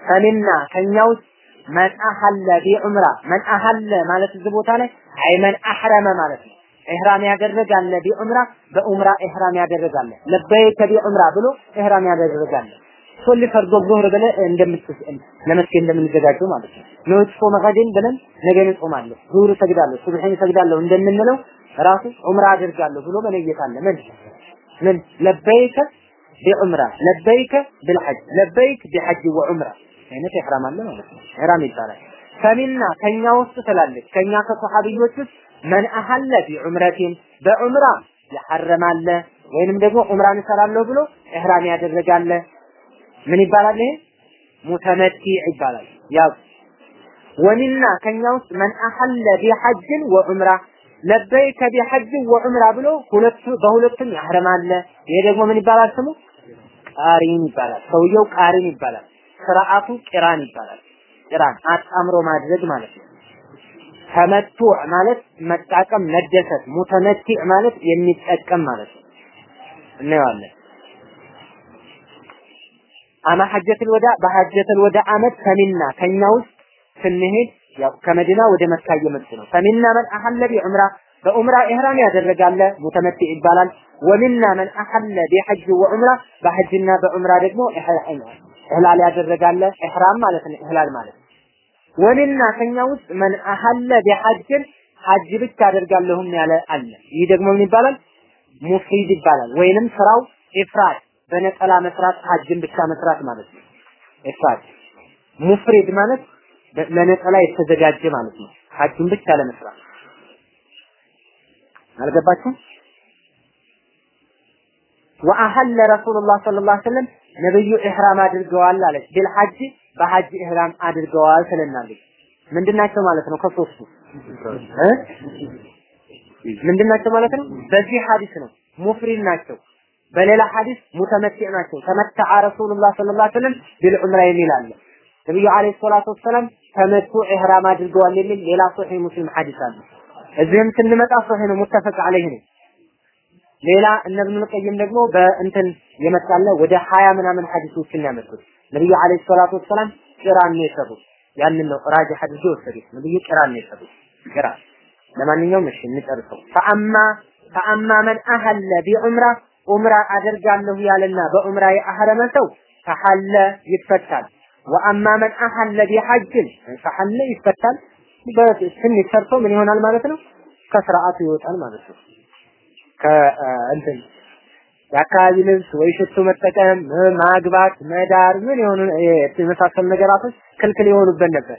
ከሚና ከኛ ውስጥ መን አሐለ ቢዑምራ መን አሐለ ማለት እዚህ ቦታ ላይ አይ መን አሕረመ ማለት ነው። ኢህራም ያደረጋለ ቢዑምራ በኡምራ ኢህራም ያደረጋለ ለበይከ ቢዑምራ ብሎ ኢህራም ያደረጋለ ሶሊ ፈርዶ ዙህር ብለህ እንደምትስል ለመስጊድ እንደምንዘጋጀው ማለት ነው። ጾመ ገድን ብለን ነገ እንጾማለሁ፣ ዙህር እሰግዳለሁ፣ ሱብሒን እሰግዳለሁ እንደምንለው ራሱ ዑምራ አድርጋለሁ ብሎ መለየት አለ። ምን ምን لبيك بعمرة لبيك بالحج لبيك بحج وعمرة አይነት ኢህራም አለ ማለት ነው። ኢህራም ይባላል። فمنا ከኛ ውስጥ ትላለች ከኛ ከሰሃቢዎች ውስጥ من أهل بعمرة በዑምራ ያሐረማለ ወይንም ደግሞ ዑምራን እሰራለሁ ብሎ ኢህራም ያደረጋለ ምን ይባላል? ይሄ ሙተመቲዕ ይባላል። ያው ومنا ከኛ ውስጥ من أهل بحج وعمرة ለበይከ ቢሐጅ ወዑምራ ብሎ ሁለቱ በሁለቱም ያህረማለ ይሄ ደግሞ ምን ይባላል ስሙ? ቃሪን ይባላል። ሰውየው ቃሪን ይባላል። ስርዓቱ ቂራን ይባላል። ቂራን አጣምሮ ማድረግ ማለት ነው። ተመቱዕ ማለት መጣቀም መደሰት። ሙተመቲዕ ማለት የሚጠቀም ማለት ነው። እናየዋለን አማ ሐጀተል ወዳ በሐጀተል ወዳ አመት ከሚና ከኛ ውስጥ ስንሄድ ያው ከመዲና ወደ መካ እየመጡ ነው። فمنا من أهل بعمرة በዑምራ ኢህራም ያደረጋለ ሙተመቲ ይባላል። ومنا من أهل بحج وعمرة በሐጅና በዑምራ ደግሞ ኢህላል ያደረጋለ ኢህራም ማለት ነው። ኢህላል ማለት ومنا ከኛ ውስጥ من أهل بحج ሐጅ ብቻ አደርጋለሁም ያለ አለ። ይህ ደግሞ ምን ይባላል? ሙፍሪድ ይባላል። ወይንም ስራው ኢፍራድ በነጠላ መስራት ሐጅን ብቻ መስራት ማለት ነው። ኢፍራድ ሙፍሪድ ማለት ለነጠላ የተዘጋጀ ማለት ነው። ሐጅን ብቻ ለመስራት አልገባችሁም? ወአሐለ ረሱሉላህ ሰለላሁ ዐለይሂ ወሰለም ነብዩ ኢህራም አድርገዋል አለች። ቢልሐጅ በሐጅ ኢህራም አድርገዋል ስለናለች። ምንድናቸው ማለት ነው? ከሶስቱ ምንድናቸው ማለት ነው? በዚህ ሐዲስ ነው ሙፍሪድ ናቸው። በሌላ ሐዲስ ሙተመቲዕ ናቸው። ተመተዐ ረሱሉላህ ሰለላሁ ዐለይሂ ወሰለም ቢልዑምራ የሚል አለ። ነብዩ አለይሂ ሰላቱ ወሰላም ተመቱ ኢህራም አድርገዋል የሚል ሌላ ሶሒህ ሙስሊም ሐዲስ አለ። እዚህም ስንመጣ ሶሒህ ነው ሙተፈቅ ዐለይህ ነው። ሌላ እነ ኢብኑል ቀይም ደግሞ በእንትን የመጣለ ወደ ሀያ ምናምን ሐዲሶችን ያመጡት ነብዩ አለይሂ ሰላቱ ወሰላም ቂራን ነው የሰሩት። ያንን ነው ራጅ ሐዲስ የወሰዱት። ነብዩ ቂራን ነው የሰሩት። ቂራን ለማንኛውም እሺ እንጨርሰው። ፈአማ ፈአማ መን አህለ ቢዑምራ ዑምራ አደርጋለሁ ያለና በዑምራ የአህረመ ሰው ፈሐለ ይፈታል። ወአማ መን አሐለ ቢሐጅን ፈሐለ ይፈታል። በትንሽ ሰርቶ ምን ይሆናል ማለት ነው? ከስርዓቱ ይወጣል ማለት ነው። ከእንትን የአካባቢ ልብስ ወይ ሽቱ መጠቀም፣ ማግባት፣ መዳር ምን የሆኑ የመሳሰሉ ነገራቶች ክልክል የሆኑበት ነበር።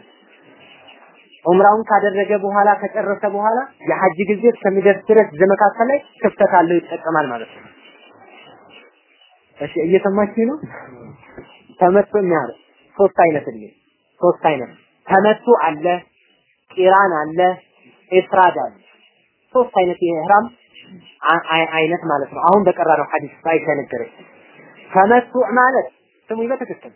ዑምራውን ካደረገ በኋላ ከጨረሰ በኋላ የሐጅ ጊዜ እስከሚደርስ ድረስ ዘመካከል ላይ ክፍተት አለው ይጠቀማል ማለት ነው። እሺ እየሰማችሁ ነው? ተመቶ የሚያር ሶስት አይነት እድሜ ሶስት አይነት ተመቱ አለ፣ ቂራን አለ፣ ኢፍራድ አለ። ሶስት አይነት የኢህራም አይነት ማለት ነው። አሁን በቀራነው ሐዲስ ሳይሻ ነገረች። ተመቱዕ ማለት ስሙኝ በትክክል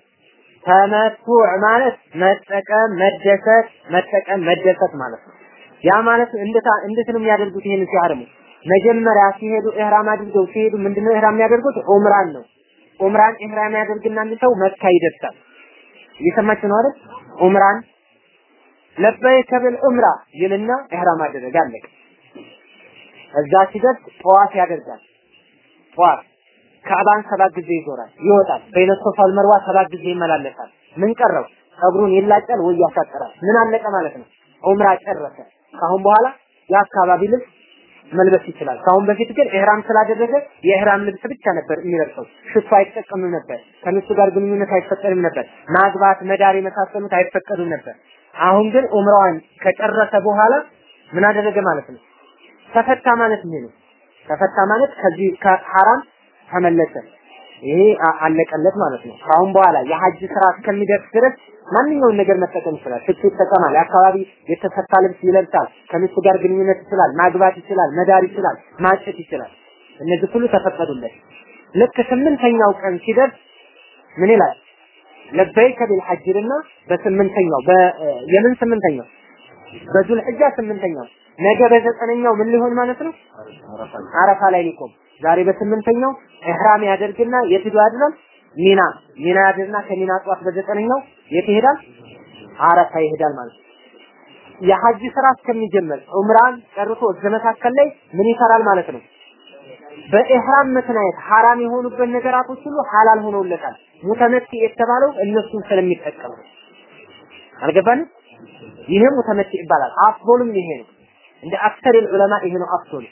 ተመቱዕ ማለት መጠቀም፣ መደሰት፣ መጠቀም፣ መደሰት ማለት ነው። ያ ማለት እንዴት እንዴት ነው የሚያደርጉት? ይሄን ሲያርሙ መጀመሪያ ሲሄዱ ኢህራም አድርገው ሲሄዱ ምንድነው ኢህራም የሚያደርጉት? ዑምራን ነው። ዑምራን ኢህራም ያደርግና አንድ ሰው መካ ይደርሳል። እየሰማችሁ ነው አይደል? ዑምራን ለበይከ ዑምራ ይልና ኢህራም አደረገ አለቀ። እዛ ሲደርስ ጠዋፍ ያደርጋል። ጠዋፍ ካዕባን ሰባት ጊዜ ይዞራል፣ ይወጣል። በይነ ሶፋ መርዋ ሰባት ጊዜ ይመላለሳል። ምን ቀረው? ጸጉሩን ይላጫል ወይ ያሳጥራል። ምን አለቀ ማለት ነው? ዑምራ ጨረሰ። ካሁን በኋላ የአካባቢ ልብስ መልበስ ይችላል። ካሁን በፊት ግን ኢህራም ስላደረገ የኢህራም ልብስ ብቻ ነበር የሚለብሰው። ሽቶ አይጠቀምም ነበር። ከሚስቱ ጋር ግንኙነት አይፈጠርም ነበር። ማግባት፣ መዳር የመሳሰሉት አይፈቀዱም ነበር። አሁን ግን ዑምራዋን ከጨረሰ በኋላ ምን አደረገ ማለት ነው? ተፈታ ማለት ይሄ ነው። ተፈታ ማለት ከዚህ ከሐራም ተመለሰ። ይሄ አለቀለት ማለት ነው። ከአሁን በኋላ የሐጅ ስራ እስከሚደርስ ድረስ ማንኛውን ነገር መጠቀም ይችላል። ሽቱ ይጠቀማል። የአካባቢ የተፈታ ልብስ ይለብሳል። ከሚስቱ ጋር ግንኙነት ይችላል። ማግባት ይችላል። መዳር ይችላል። ማጨት ይችላል። እነዚህ ሁሉ ተፈቀዱለት። ልክ ስምንተኛው ቀን ሲደርስ ምን ይላል? ለበይከ ቢልሐጅና በስምንተኛው የምን ስምንተኛው በዙል ሕጃ ስምንተኛው ነገ በዘጠነኛው ምን ሊሆን ማለት ነው? አረፋ ላይ ሊቆም ዛሬ በስምንተኛው ኢህራም ያደርግና የት ሄዶ ያድራል? ሚና ሚና ያድርና ከሚና ጠዋት በዘጠነኛው የት ይሄዳል? አረፋ ይሄዳል ማለት ነው። የሐጅ ስራ እስከሚጀመር ዑምራን ጨርሶ ዘመካከል ላይ ምን ይሰራል ማለት ነው? በኢህራም ምክንያት ሐራም የሆኑበት ነገራቶች ሁሉ ሐላል ሆነውለታል። ሙተመቲ የተባለው እነሱን ስለሚጠቀም ነው። አልገባንም? ይሄ ሙተመቲ ይባላል። أفضل ም ይሄ ነው። እንደ أكثر العلماء ይሄ ነው أفضل።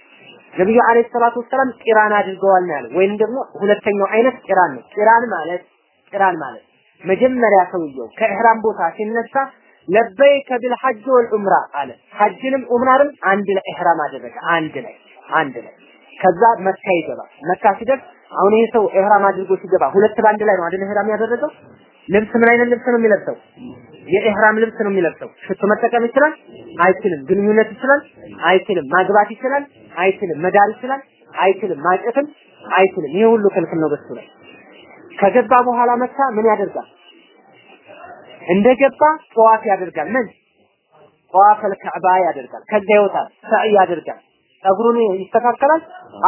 ነብዩ عليه الصلاة والسلام ቂራን አድርገዋል ነው ያለው። ወይም ደግሞ ሁለተኛው አይነት ቂራን ነው። ቂራን ማለት ቂራን ማለት መጀመሪያ ሰውየው ከኢህራም ቦታ ሲነሳ لبيك بالحج والعمرة አለ። ሐጅንም ዑምራንም አንድ ላይ ኢህራም አደረገ። አንድ ላይ አንድ ላይ ከዛ መካ ይገባል። መካ ሲደርስ አሁን ይሄ ሰው ኢህራም አድርጎ ሲገባ ሁለት በአንድ ላይ ነው አይደል ኢህራም ያደረገው? ልብስ ምን አይነት ልብስ ነው የሚለብሰው? የኢህራም ልብስ ነው የሚለብሰው። ሽቶ መጠቀም ይችላል? አይችልም። ግንኙነት ይችላል? አይችልም። ማግባት ይችላል? አይችልም። መዳር ይችላል? አይችልም። ማጨትም አይችልም። ይሄ ሁሉ ክልክል ነው በሱ ላይ። ከገባ በኋላ መካ ምን ያደርጋል? እንደገባ ጠዋፍ ያደርጋል። ምን ጠዋፍ አልከዕባ ያደርጋል። ከዛ ይወጣል፣ ሰዒ ያደርጋል። ጸጉሩን ይስተካከላል?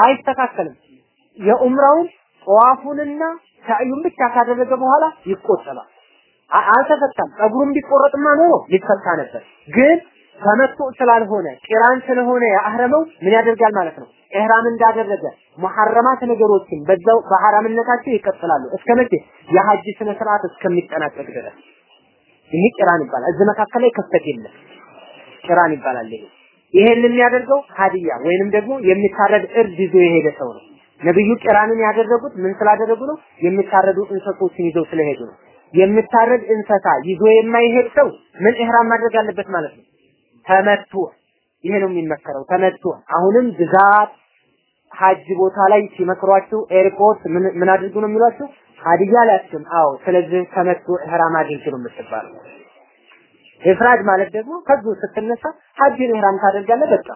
አይስተካከልም። የኡምራውን ጠዋፉንና ሰዒዩን ብቻ ካደረገ በኋላ ይቆጠባል። አልተፈታም። ጸጉሩን ቢቆረጥማ ኖሮ ሊፈታ ነበር። ግን ተመቶ ስላልሆነ ቂራን ስለሆነ ያህረመው ምን ያደርጋል ማለት ነው? ኢህራም እንዳደረገ ሙሐረማት ነገሮችን በዛው በሐራምነታቸው ይቀጥላሉ። እስከ መቼ? የሐጅ ስነ ስርዓት እስከሚጠናቀቅ ድረስ። ይሄ ቂራን ይባላል። እዚህ መካከል ላይ ክፍተት የለም። ቂራን ይባላል ይሄ። ይሄን የሚያደርገው ሀዲያ ወይንም ደግሞ የሚታረድ እርድ ይዞ የሄደ ሰው ነው። ነብዩ ቂራንን ያደረጉት ምን ስላደረጉ ነው? የሚታረዱ እንሰሶችን ይዘው ስለሄዱ ነው። የሚታረድ እንሰሳ ይዞ የማይሄድ ሰው ምን ኢህራም ማድረግ አለበት ማለት ነው? ተመቱ። ይሄ ነው የሚመከረው ተመቱ። አሁንም ብዛት ሀጅ ቦታ ላይ ሲመክሯችሁ ኤርፖርት ምን አድርጉ ነው የሚሏችሁ? ሀዲያ ላያስችም። አዎ፣ ስለዚህ ተመቱ ኢህራም አድርጉ ነው የምትባለው። ኢፍራድ ማለት ደግሞ ከዚሁ ስትነሳ ሀጅን ኢህራም ታደርጋለህ። በቃ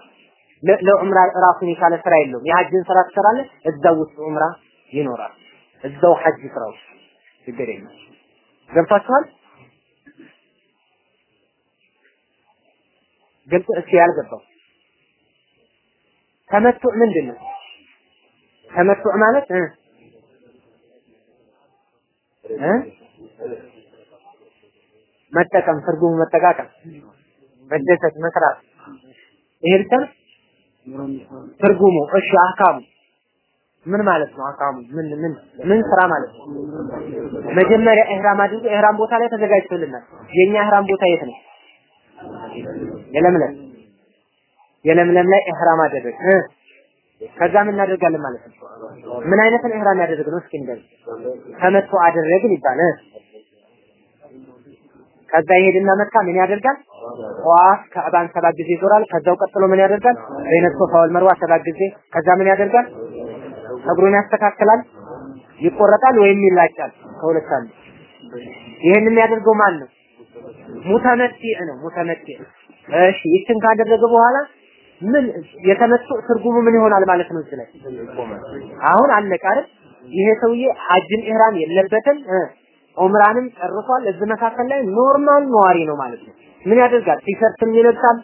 ለዑምራ ራሱን የቻለ ስራ የለውም። የሀጅን ስራ ትሰራለህ፣ እዛው ውስጥ ዑምራ ይኖራል። እዛው ሀጅ ስራ ውስጥ ችግር የለም። ገብታችኋል? ግልጽ እስኪ ያልገባው ተመቱዕ ምንድን ነው? ተመቱዕ ማለት እ መጠቀም ትርጉሙ መጠቃቀም፣ መደሰት፣ መስራት ይሄ ብቻ ነው ትርጉሙ። እሺ አካሙ ምን ማለት ነው? አካሙ ምን ምን ምን ስራ ማለት ነው? መጀመሪያ ኢህራም አድርጎ ኢህራም ቦታ ላይ ተዘጋጅቶልናል። የኛ ኢህራም ቦታ የት ነው? የለምለም የለምለም ላይ ኢህራም አደረግ ከዛ ምን እናደርጋለን ማለት ነው? ምን አይነትን ኢህራም ያደረግነው እስኪ እንደዚህ ተመቶ አደረግን ይባላል። ከዛ ይሄድና መካ ምን ያደርጋል? ጠዋፍ ከዕባን ሰባት ጊዜ ይዞራል። ከዛው ቀጥሎ ምን ያደርጋል? በይነት ሶፋ ወል መርዋ ሰባት ጊዜ። ከዛ ምን ያደርጋል? ጸጉሩን ያስተካክላል፣ ይቆረጣል ወይም ይላጫል። ከሁለት አንዱ። ይሄን የሚያደርገው ማን ነው? ሙተመቲዕ ነው። ሙተመቲዕ እሺ፣ ይችን ካደረገ በኋላ ምን የተመቱ ትርጉሙ ምን ይሆናል ማለት ነው? እዚህ ላይ አሁን አለቀ አይደል? ይሄ ሰውዬ ሐጅን ኢህራም የለበትም ዑምራንም ጨርሷል። እዚህ መካከል ላይ normal ነዋሪ ነው ማለት ነው። ምን ያደርጋል? ቲሸርትም ይለብሳል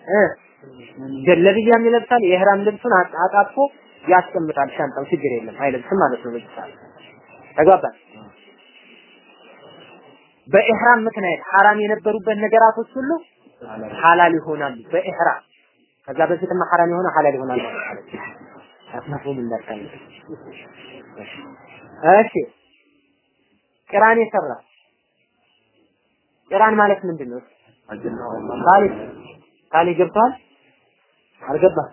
ጀለብያም ይለብሳል። የኢህራም ልብሱን አጣጥፎ ያስቀምጣል። ሻንጣው ችግር የለም አይለብስም ማለት ነው። በዚህ ሰዓት ተግባባን። በኢህራም ምክንያት ሐራም የነበሩበት ነገራቶች ሁሉ ሐላል ይሆናሉ በኢህራም ከዛ በፊትማ ሐራም የሆነ ሐላል ይሆናል ማለት ነው። እሺ ቅራን የሰራ ቅራን ማለት ምንድን ነው? ካሊ ካሊ ገብቷል? አልገባም?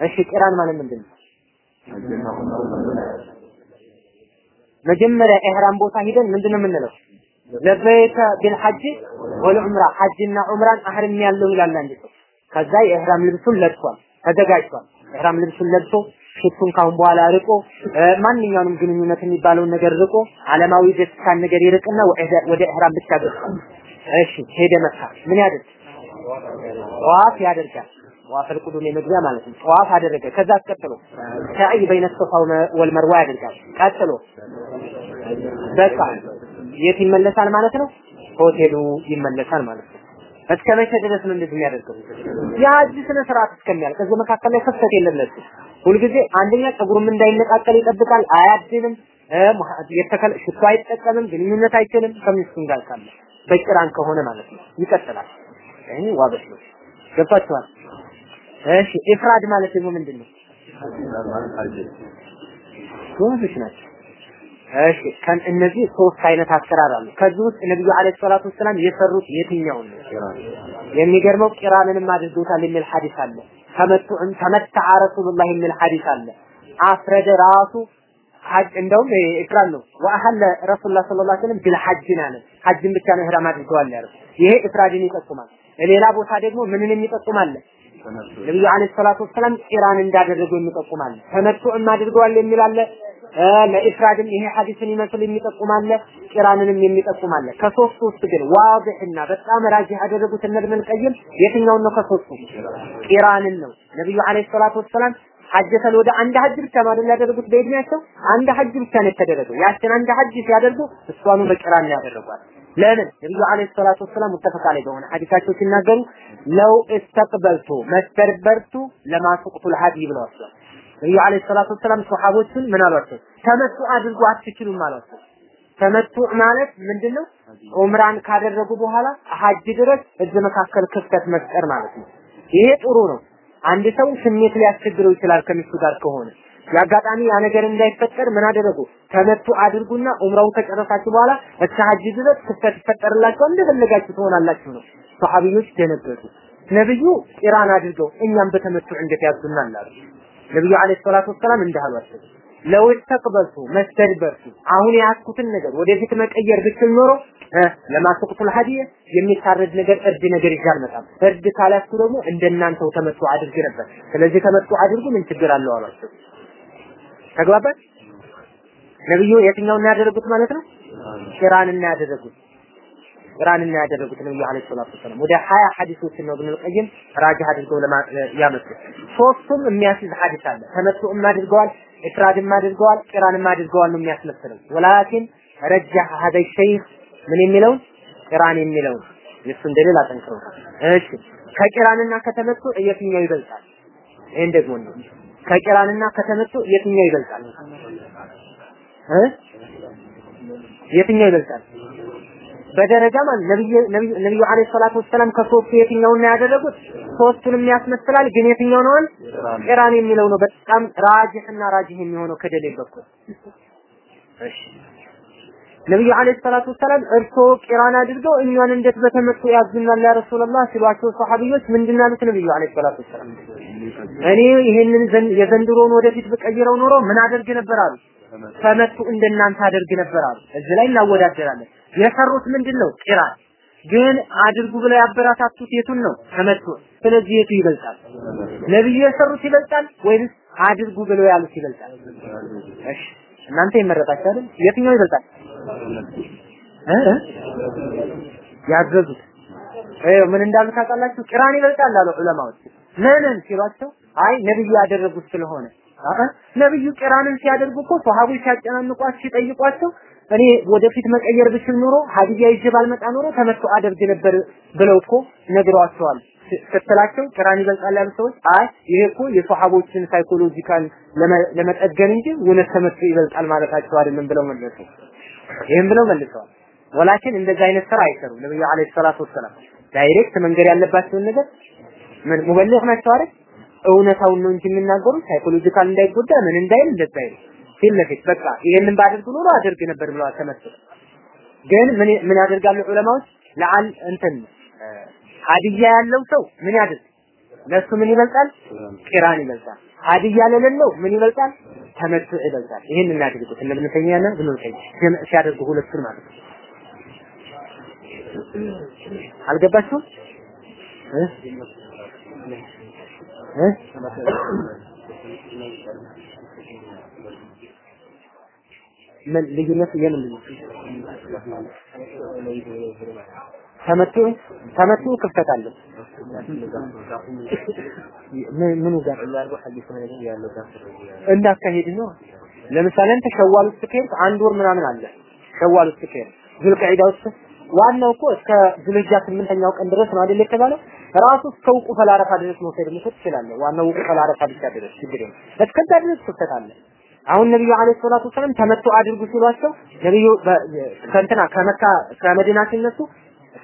እሺ ቅራን ማለት ምንድን ነው? መጀመሪያ ኢህራም ቦታ ሂደን ምንድነው የምንለው? ለበይከ ቢልሐጅ ወልዑምራ ሐጅና ዑምራን አህርም ያለው ይላል አንድ ከዛ የኢህራም ልብሱን ለብሷል፣ ተዘጋጅቷል። ኢህራም ልብሱን ለብሶ ሽቱን ካሁን በኋላ ርቆ ማንኛውንም ግንኙነት የሚባለውን ነገር ርቆ ዓለማዊ ደስታን ነገር ይርቅና ወደ ኢህራም ብቻ ገብቷል። እሺ ሄደ መካ ምን ያደርግ? ጠዋፍ ያደርጋል። ጠዋፍ አልቁዱም የመግቢያ ማለት ነው። ጠዋፍ አደረገ። ከዛ ቀጥሎ ሰዒ በይነ ሶፋ ወልመርዋ ያደርጋል። ቀጥሎ በቃ የት ይመለሳል ማለት ነው? ሆቴሉ ይመለሳል ማለት ነው። እስከ መቼ ድረስ ነው እንደዚህ የሚያደርገው? የሀጅ ስነ ስርዓት እስከሚያልቅ ከዚህ መካከል ላይ ክፍተት የለም ለሱ። ሁልጊዜ አንደኛ ፀጉሩም እንዳይነቃቀል ይጠብቃል፣ አያድንም፣ የተከለ ሽቶ አይጠቀምም፣ ግንኙነት አይችልም ከሚስቱም ጋር ካለ በቂራን ከሆነ ማለት ነው። ይቀጥላል። ይሄ ዋበሽ ነው። ገብታችኋል? እሺ ኢፍራድ ማለት ደግሞ ምንድን ነው? ጎበዞች ናቸው። እሺ ከን እነዚህ ሶስት አይነት አሰራር አሉ። ከዚህ ውስጥ ነብዩ አለይሂ ሰላቱ ወሰላም የሰሩት የትኛውን ነው? የሚገርመው ቂራንንም አድርገውታል የሚል ሐዲስ አለ። ተመቱዕን ተመተዐ ረሱሉላህ የሚል ሐዲስ አለ። አፍረደ ራሱ ሐጅ እንደውም ኢክራም ነው። ወአሐለ ረሱሉላህ ሰለላሁ ዐለይሂ ወሰለም ቢልሐጅን አለ። ሐጅን ብቻ ነው ኢህራም አድርገዋል ያለው። ይሄ ኢፍራድን ይጠቁማል። ሌላ ቦታ ደግሞ ምንን የሚጠቁማል? ነብዩ አለይሂ ሰላቱ ወሰላም ቂራን እንዳደረጉ የሚጠቁማል። ተመቱዕም አድርገዋል የሚል አለ። ለኢፍራድም ይሄ ሐዲስን ይመስል የሚጠቁማለ ቂራንንም የሚጠቁማለ ከሶስቱ ውስጥ ግን ዋድሕና በጣም ራጂህ ያደረጉት እነ ኢብኑል ቀይም የትኛውን ነው? ከሶስቱ ቂራንን ነው። ነብዩ አለይሂ ሰላቱ ወሰላም ሐጀተል ወደ አንድ ሐጅ ብቻ ነው አይደል ያደረጉት በእድሜያቸው? አንድ ሐጅ ብቻ ነው የተደረገው። ያችን አንድ ሐጅ ሲያደርጉ እሷኑ በቂራን ያደረጓት። ለምን? ነብዩ አለይሂ ሰላቱ ወሰላም ሙተፈቅ አለይ በሆነ ሐዲሳቸው ሲናገሩ ለው እስተቅበልቱ መስተርበርቱ ለማሱቅቱል ሀዲ ብለዋል ነብዩ አለይሂ ሰላቱ ወሰላም ሱሐቦችን ምን አሏቸው? ተመቱ አድርጎ አትችሉም አሏቸው። ተመቱ ማለት ምንድነው? ዑምራን ካደረጉ በኋላ ሐጅ ድረስ እዚህ መካከል ክፍተት መፍጠር ማለት ነው። ይሄ ጥሩ ነው። አንድ ሰው ስሜት ሊያስቸግረው ይችላል ከሚስቱ ጋር ከሆነ የአጋጣሚ ያ ነገር እንዳይፈጠር ምን አደረጉ? ተመቱ አድርጉና ዑምራውን ከጨረሳችሁ በኋላ እስከ ሐጅ ድረስ ክፍተት ይፈጠርላችኋል፣ እንደፈለጋችሁ ትሆናላችሁ ነው። ሰሃቢዎች ደነገጡ። ነብዩ ቂራን አድርገው እኛም በተመቱ እንዴት ያዙናል አሉ። ነብዩ አለይሂ ሰላቱ ወሰላም እንዲህ አሏቸው፣ ለው ተቅበልቱ መስተድበርቱ አሁን የያዝኩትን ነገር ወደፊት መቀየር ብችል ኖሮ ለማስቁቱል ሀዲየ የሚታረድ ነገር እርድ ነገር ይዤ አልመጣም። እርድ ካላችሁ ደግሞ እንደናንተው ተመቱ አድርግ ነበር። ስለዚህ ተመቱ አድርጉ ምን ችግር አለው አሏቸው። ተግባባን? ነብዩ የትኛውን ያደረጉት ማለት ነው? ቂራንና ያደረጉት ቂራንና ያደረጉት ነብዩ አለይሂ ሰላቱ ወሰላም ወደ 20 ሐዲሶችን ነው ኢብኑል ቀይም ራጅህ አድርገው ያመጡት። ሶስቱም የሚያስይዝ ሐዲስ አለ። ተመቱዕም አድርገዋል፣ ኢፍራድም አድርገዋል፣ ቂራንም አድርገዋል ነው የሚያስመስለው። ወላኪን ረጃህ ሀደ ሸይኽ ምን የሚለውን ቂራን የሚለውን የእሱን ደሊል አጠንክረው እሺ ከቂራንና ከተመቱ የትኛው ይበልጣል? ይሄን ደግሞ ነው። ከቂራንና ከተመቱ የትኛው ይበልጣል? እ? የትኛው ይበልጣል በደረጃ ማለት ነብዩ ነብዩ አለይሂ ሰላቱ ወሰላም ከሶስቱ የትኛውን ነው ያደረጉት? ሶስቱንም ያስመስላል። ግን የትኛው ነው? ቂራን የሚለው ነው በጣም ራጅህና ራጅህ የሚሆነው ከደሊል በኩል። እሺ ነብዩ አለይሂ ሰላቱ ወሰላም እርሶ ቂራን አድርገው እኛን እንዴት በተመቱ ያዙናል ያ ረሱላህ ሲሏቸው ሰሃቢዎች ምንድን ያሉት ነብዩ አለይሂ ሰላቱ ወሰላም እኔ ይሄንን የዘንድሮውን ወደፊት ብቀይረው ኖሮ ምን አደርግ ነበር አሉ ተመቱ እንደናንተ አደርግ ነበር አሉ እዚህ ላይ እናወዳደራለን የሰሩት ምንድን ነው ቂራን። ግን አድርጉ ብለው ያበረታቱት የቱን ነው? ተመቱ ስለዚህ የቱ ይበልጣል? ነብዩ የሰሩት ይበልጣል ወይስ አድርጉ ብለው ያሉት ይበልጣል? እሺ እናንተ የመረጣችሁ አይደል? የትኛው ይበልጣል? ያዘዙት። ምን እንዳሉ ታውቃላችሁ? ቂራን ይበልጣል አሉ ዑለማዎች። ለምን ሲሏቸው? አይ ነብዩ ያደረጉት ስለሆነ። ነብዩ ቂራንን ሲያደርጉ እኮ ሷሃቦች ሲያጨናንቋቸው ሲጠይቋቸው እኔ ወደፊት መቀየር ብችል ኑሮ ሀዲያ ይዤ ባልመጣ ኑሮ ተመቶ አደርግ ነበር ብለው እኮ ነግረዋቸዋል። ስትላቸው ቂራን ይበልጣል ያሉ ሰዎች አይ ይሄ እኮ የሰሃቦችን psychological ለመጠገን እንጂ እውነት ተመቱዕ ይበልጣል ማለታቸው አይደለም ብለው መለሱ። ይህም ብለው መልሰዋል። ولكن እንደዚህ አይነት ስራ አይሰሩም። ነብዩ عليه الصلاة والسلام direct መንገድ ያለባቸውን ነገር ምን مبلغ ናቸው አይደል? እውነታውን ነው እንጂ የሚናገሩት psychological እንዳይጎዳ ምን እንዳይል እንደዛ አይደል ፊት ለፊት በቃ ይሄንን ባደርግ ኖሮ አደርግ ነበር ብለዋል ተመስል ግን ምን ምን ያደርጋሉ ዑለማዎች? ለአል እንትን ሀዲያ ያለው ሰው ምን ያድርግ ለሱ ምን ይበልጣል? ቂራን ይበልጣል። ሀዲያ ለሌለው ምን ይበልጣል? ተመቱ ይበልጣል። ይሄን እናድርጉት። እነ ኢብኑ ተይሚያና ሲያደርጉ ሁለቱን ማለት ነው። አልገባችሁም? እ? እ ምን ልዩነት የምን ተመቱ ተመቱ ክፍተት አለው። ምኑ ጋር? እንዳካሄድ ነው። ለምሳሌ አንተ ሸዋል ውስጥ ከሄድክ አንድ ወር ምናምን አለ። ሸዋል ውስጥ ከሄድክ ዙልቀዒዳ ውስጥ ዋናው እኮ እስከ ዙልጃ ስምንተኛው ቀን ድረስ ነው አይደል የተባለው? ራሱ እስከ ውቁ ፈላረፋ ድረስ መውሰድ ምትት ትችላለህ ዋናው ውቁ ፈላረፋ ብቻ ድረስ ችግር የለም እስከዛ ድረስ ክፍተት አለ አሁን ነብዩ አለይሂ ሰላቱ ወሰለም ተመቶ አድርጉ ሲሏቸው ነብዩ ከእንትና ከመካ ከመዲና ሲነሱ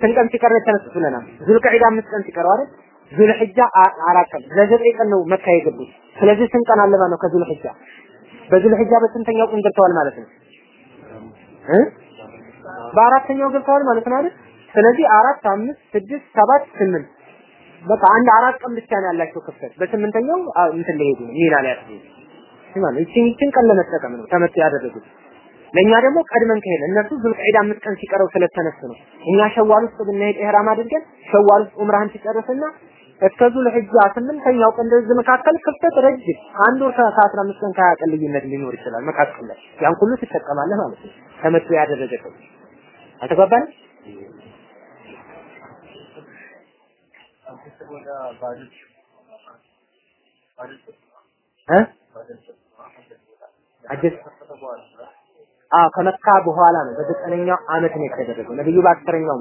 ስንት ቀን ሲቀር የተነሱት ብለናል ዙልቀዒዳ አምስት ቀን ሲቀረው አይደል? ዙልሕጃ አራት ቀን። ለዘጠኝ ቀን ነው መካ የገቡት። ስለዚህ ስንት ቀን አለ ነው ከዙልሕጃ በዙልሕጃ በስንተኛው ቀን ገብተዋል ማለት ነው? እ? በአራተኛው ገብተዋል ማለት ነው አይደል? ስለዚህ አራት አምስት ስድስት ሰባት ስምንት። በቃ አንድ አራት ቀን ብቻ ነው ያላቸው ክፍተት። በስምንተኛው እንትን ሊሄዱ ሚና ላይ ያስቡ ሲማን እቺን ቀን ለመጠቀም ነው ተመት ያደረጉት። ለኛ ደግሞ ቀድመን ከሄደ እነሱ ዙልቀዒዳ አምስት ቀን ሲቀረው ስለተነሱ ነው። እኛ ሸዋል ውስጥ ብንሄድ ኢህራም አድርገን ሸዋል ውስጥ ዑምራህን ሲጨርስና እስከ ዙልሕጃ ስምንተኛው ቀን እንደዚህ መካከል ክፍተት ረጅም አንድ ወር ከአስራ አምስት ቀን ከሀያ ልዩነት ሊኖር ይችላል መካከል ላይ። ያን ሁሉ ትጠቀማለህ ማለት ነው። ተመቶ ያደረገ ሰው አልተግባባንም? እ አዲስ አዎ ከመካ በኋላ ነው። በዘጠነኛው አመት ነው የተደረገው። ነብዩ በአስረኛው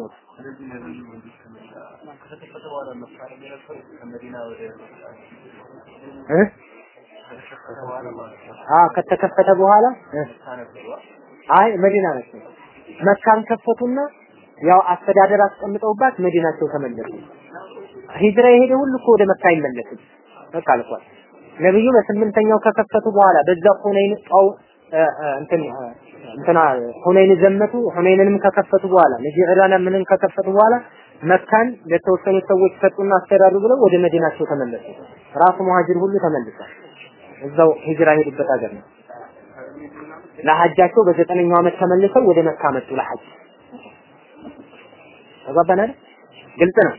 አዎ ከተከፈተ በኋላ አይ መዲና ነች። መካን ከፈቱና ያው አስተዳደር አስቀምጠውባት መዲናቸው ተመለሱ። ሂጅራ የሄደ ሁሉ እኮ ወደ መካ አይመለስም። በቃ አልኳል ነብዩ በስምንተኛው ከከፈቱ በኋላ በዛ ሁነይን ጣው እንትን እንትና ሁነይን ዘመቱ ሁነይንንም ከከፈቱ በኋላ ለጂዕራና ምንን ከከፈቱ በኋላ መካን ለተወሰኑ ሰዎች ሰጡና አስተዳድሩ ብለው ወደ መዲናቸው ተመለሱ። ራሱ ሙሃጅር ሁሉ ተመልሷል። እዛው ሂጅራ ሄዱበት ሀገር ነው። ለሐጃቸው በዘጠነኛው ዓመት ተመልሰው ወደ መካ መጡ ለሐጅ። ተግባባን ግልጽ ነው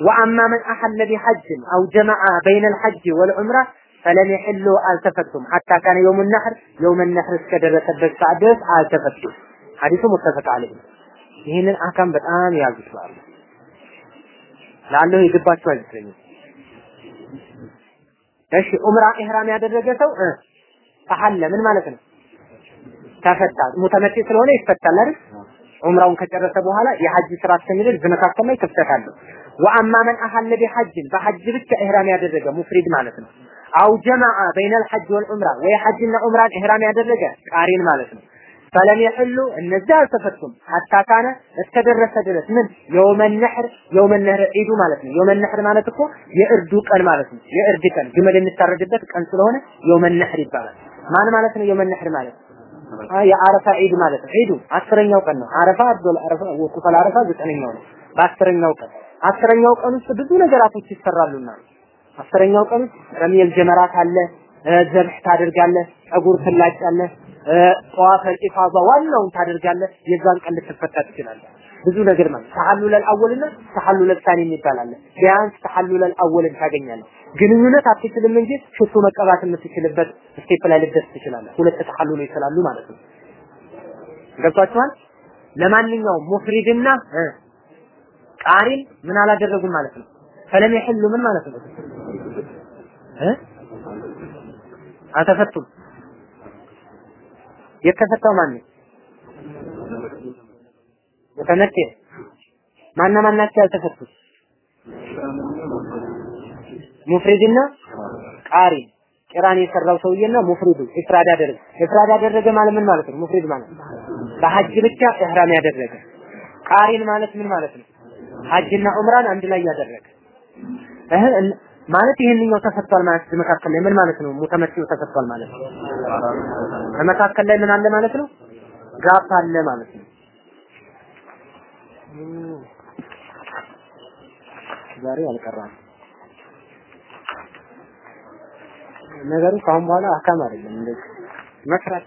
ወአማ መን አሐለ ቢሐጅን አው ጀመዓ በይነ አልሐጅ ወልዑምራ ፈለም ይሕሉ አልተፈቱም ሐታ ካነ የውም ነህር የውም ነህር እስከደረሰበት ሰዓት ድረስ አልተፈቱም። ሐዲሱ ሙተፈቅ አለይህ። ይህንን አካም በጣም ያዙት ባሉ ላለሁ የገባችሁ አይመስለኝም። እሺ ዑምራ ኢህራም ያደረገ ሰው ፈሐለ ምን ማለት ነው? ተፈታ ሙተመቲ ስለሆነ ይፈታል አይደል? ዑምራውን ከጨረሰ በኋላ የሐጅ ስራ እስከሚደርስ በመካከል ላይ ክፍተት አለው። ወአማ መን አሐለ ቢሐጅን በሐጅ ብቻ ኢህራም ያደረገ ሙፍሪድ ማለት ነው። አው ጀማዓ በይነል ሐጅ ወልዑምራ ወይ ሐጅና ዑምራን ኢህራም ያደረገ ቃሪን ማለት ነው። ፈለም የሕሉ እነዚያ አልተፈቱም ሐታ ካነ እስከደረሰ ድረስ ምን የውመን ነሕር የውመን ነሕር ዒዱ ማለት ነው። የውመን ነሕር ማለት እኮ የእርዱ ቀን ማለት ነው። የእርድ ቀን ግመል የሚታረድበት ቀን ስለሆነ የውመን ነሕር ይባላል። ማን ማለት ነው? የውመን ነሕር ማለት የአረፋ ዒድ ማለት ነው። ዒዱ አስረኛው ቀን ነው። አረፋ አብዶል አረፋ ወቁፈል አረፋ ዘጠነኛው ነው። በአስረኛው ቀን አስረኛው ቀን ውስጥ ብዙ ነገራቶች ይሰራሉና አስረኛው ቀን ውስጥ ረሚየል ጀመራት አለ፣ ዘብህ ታደርጋለህ፣ ጸጉር ትላጫለህ፣ طواف الإفاضة ዋናውን ታደርጋለህ። የዛን ቀን ልትፈታ ትችላለህ። ብዙ ነገር ማለት تحلل الأول ና تحلل الثاني የሚባል ቢያንስ تحلل الأول ን ታገኛለህ። ግንኙነት አትችልም እንጂ ሽቱ መቀባት የምትችልበት step ላይ ልደርስ ትችላለህ። ሁለት ተሐሉሎ ይችላሉ ማለት ነው። ገብቷችኋል? ለማንኛውም ሙፍሪድና ቃሪን ምን አላደረጉም ማለት ነው። فلم يحلوا ምን ማለት ነው እ አልተፈቱም። የተፈታው ማን ነው? የተመቴ ማና ማናቸው ያልተፈቱት? ሙፍሪድና ቃሪ ቂራን የሰራው ሰውዬና ሙፍሪዱ ኢፍራድ ያደረገ ኢፍራድ ያደረገ ማለት ምን ማለት ነው? ሙፍሪድ ማለት በሐጅ ብቻ ኢህራም ያደረገ ቃሪን ማለት ምን ማለት ነው? ሐጅና ዑምራን አንድ ላይ ያደረገ ማለት ይሄንኛው ተፈቷል ማለት መካከል ላይ ምን ማለት ነው? ሙተመሲው ተፈቷል ማለት ነው። በመካከል ላይ ምን አለ ማለት ነው? ጋፕ አለ ማለት ነው። ዛሬ አልቀራም ነገሩ ካሁን በኋላ አካም አይደለም እንደዚህ መስራት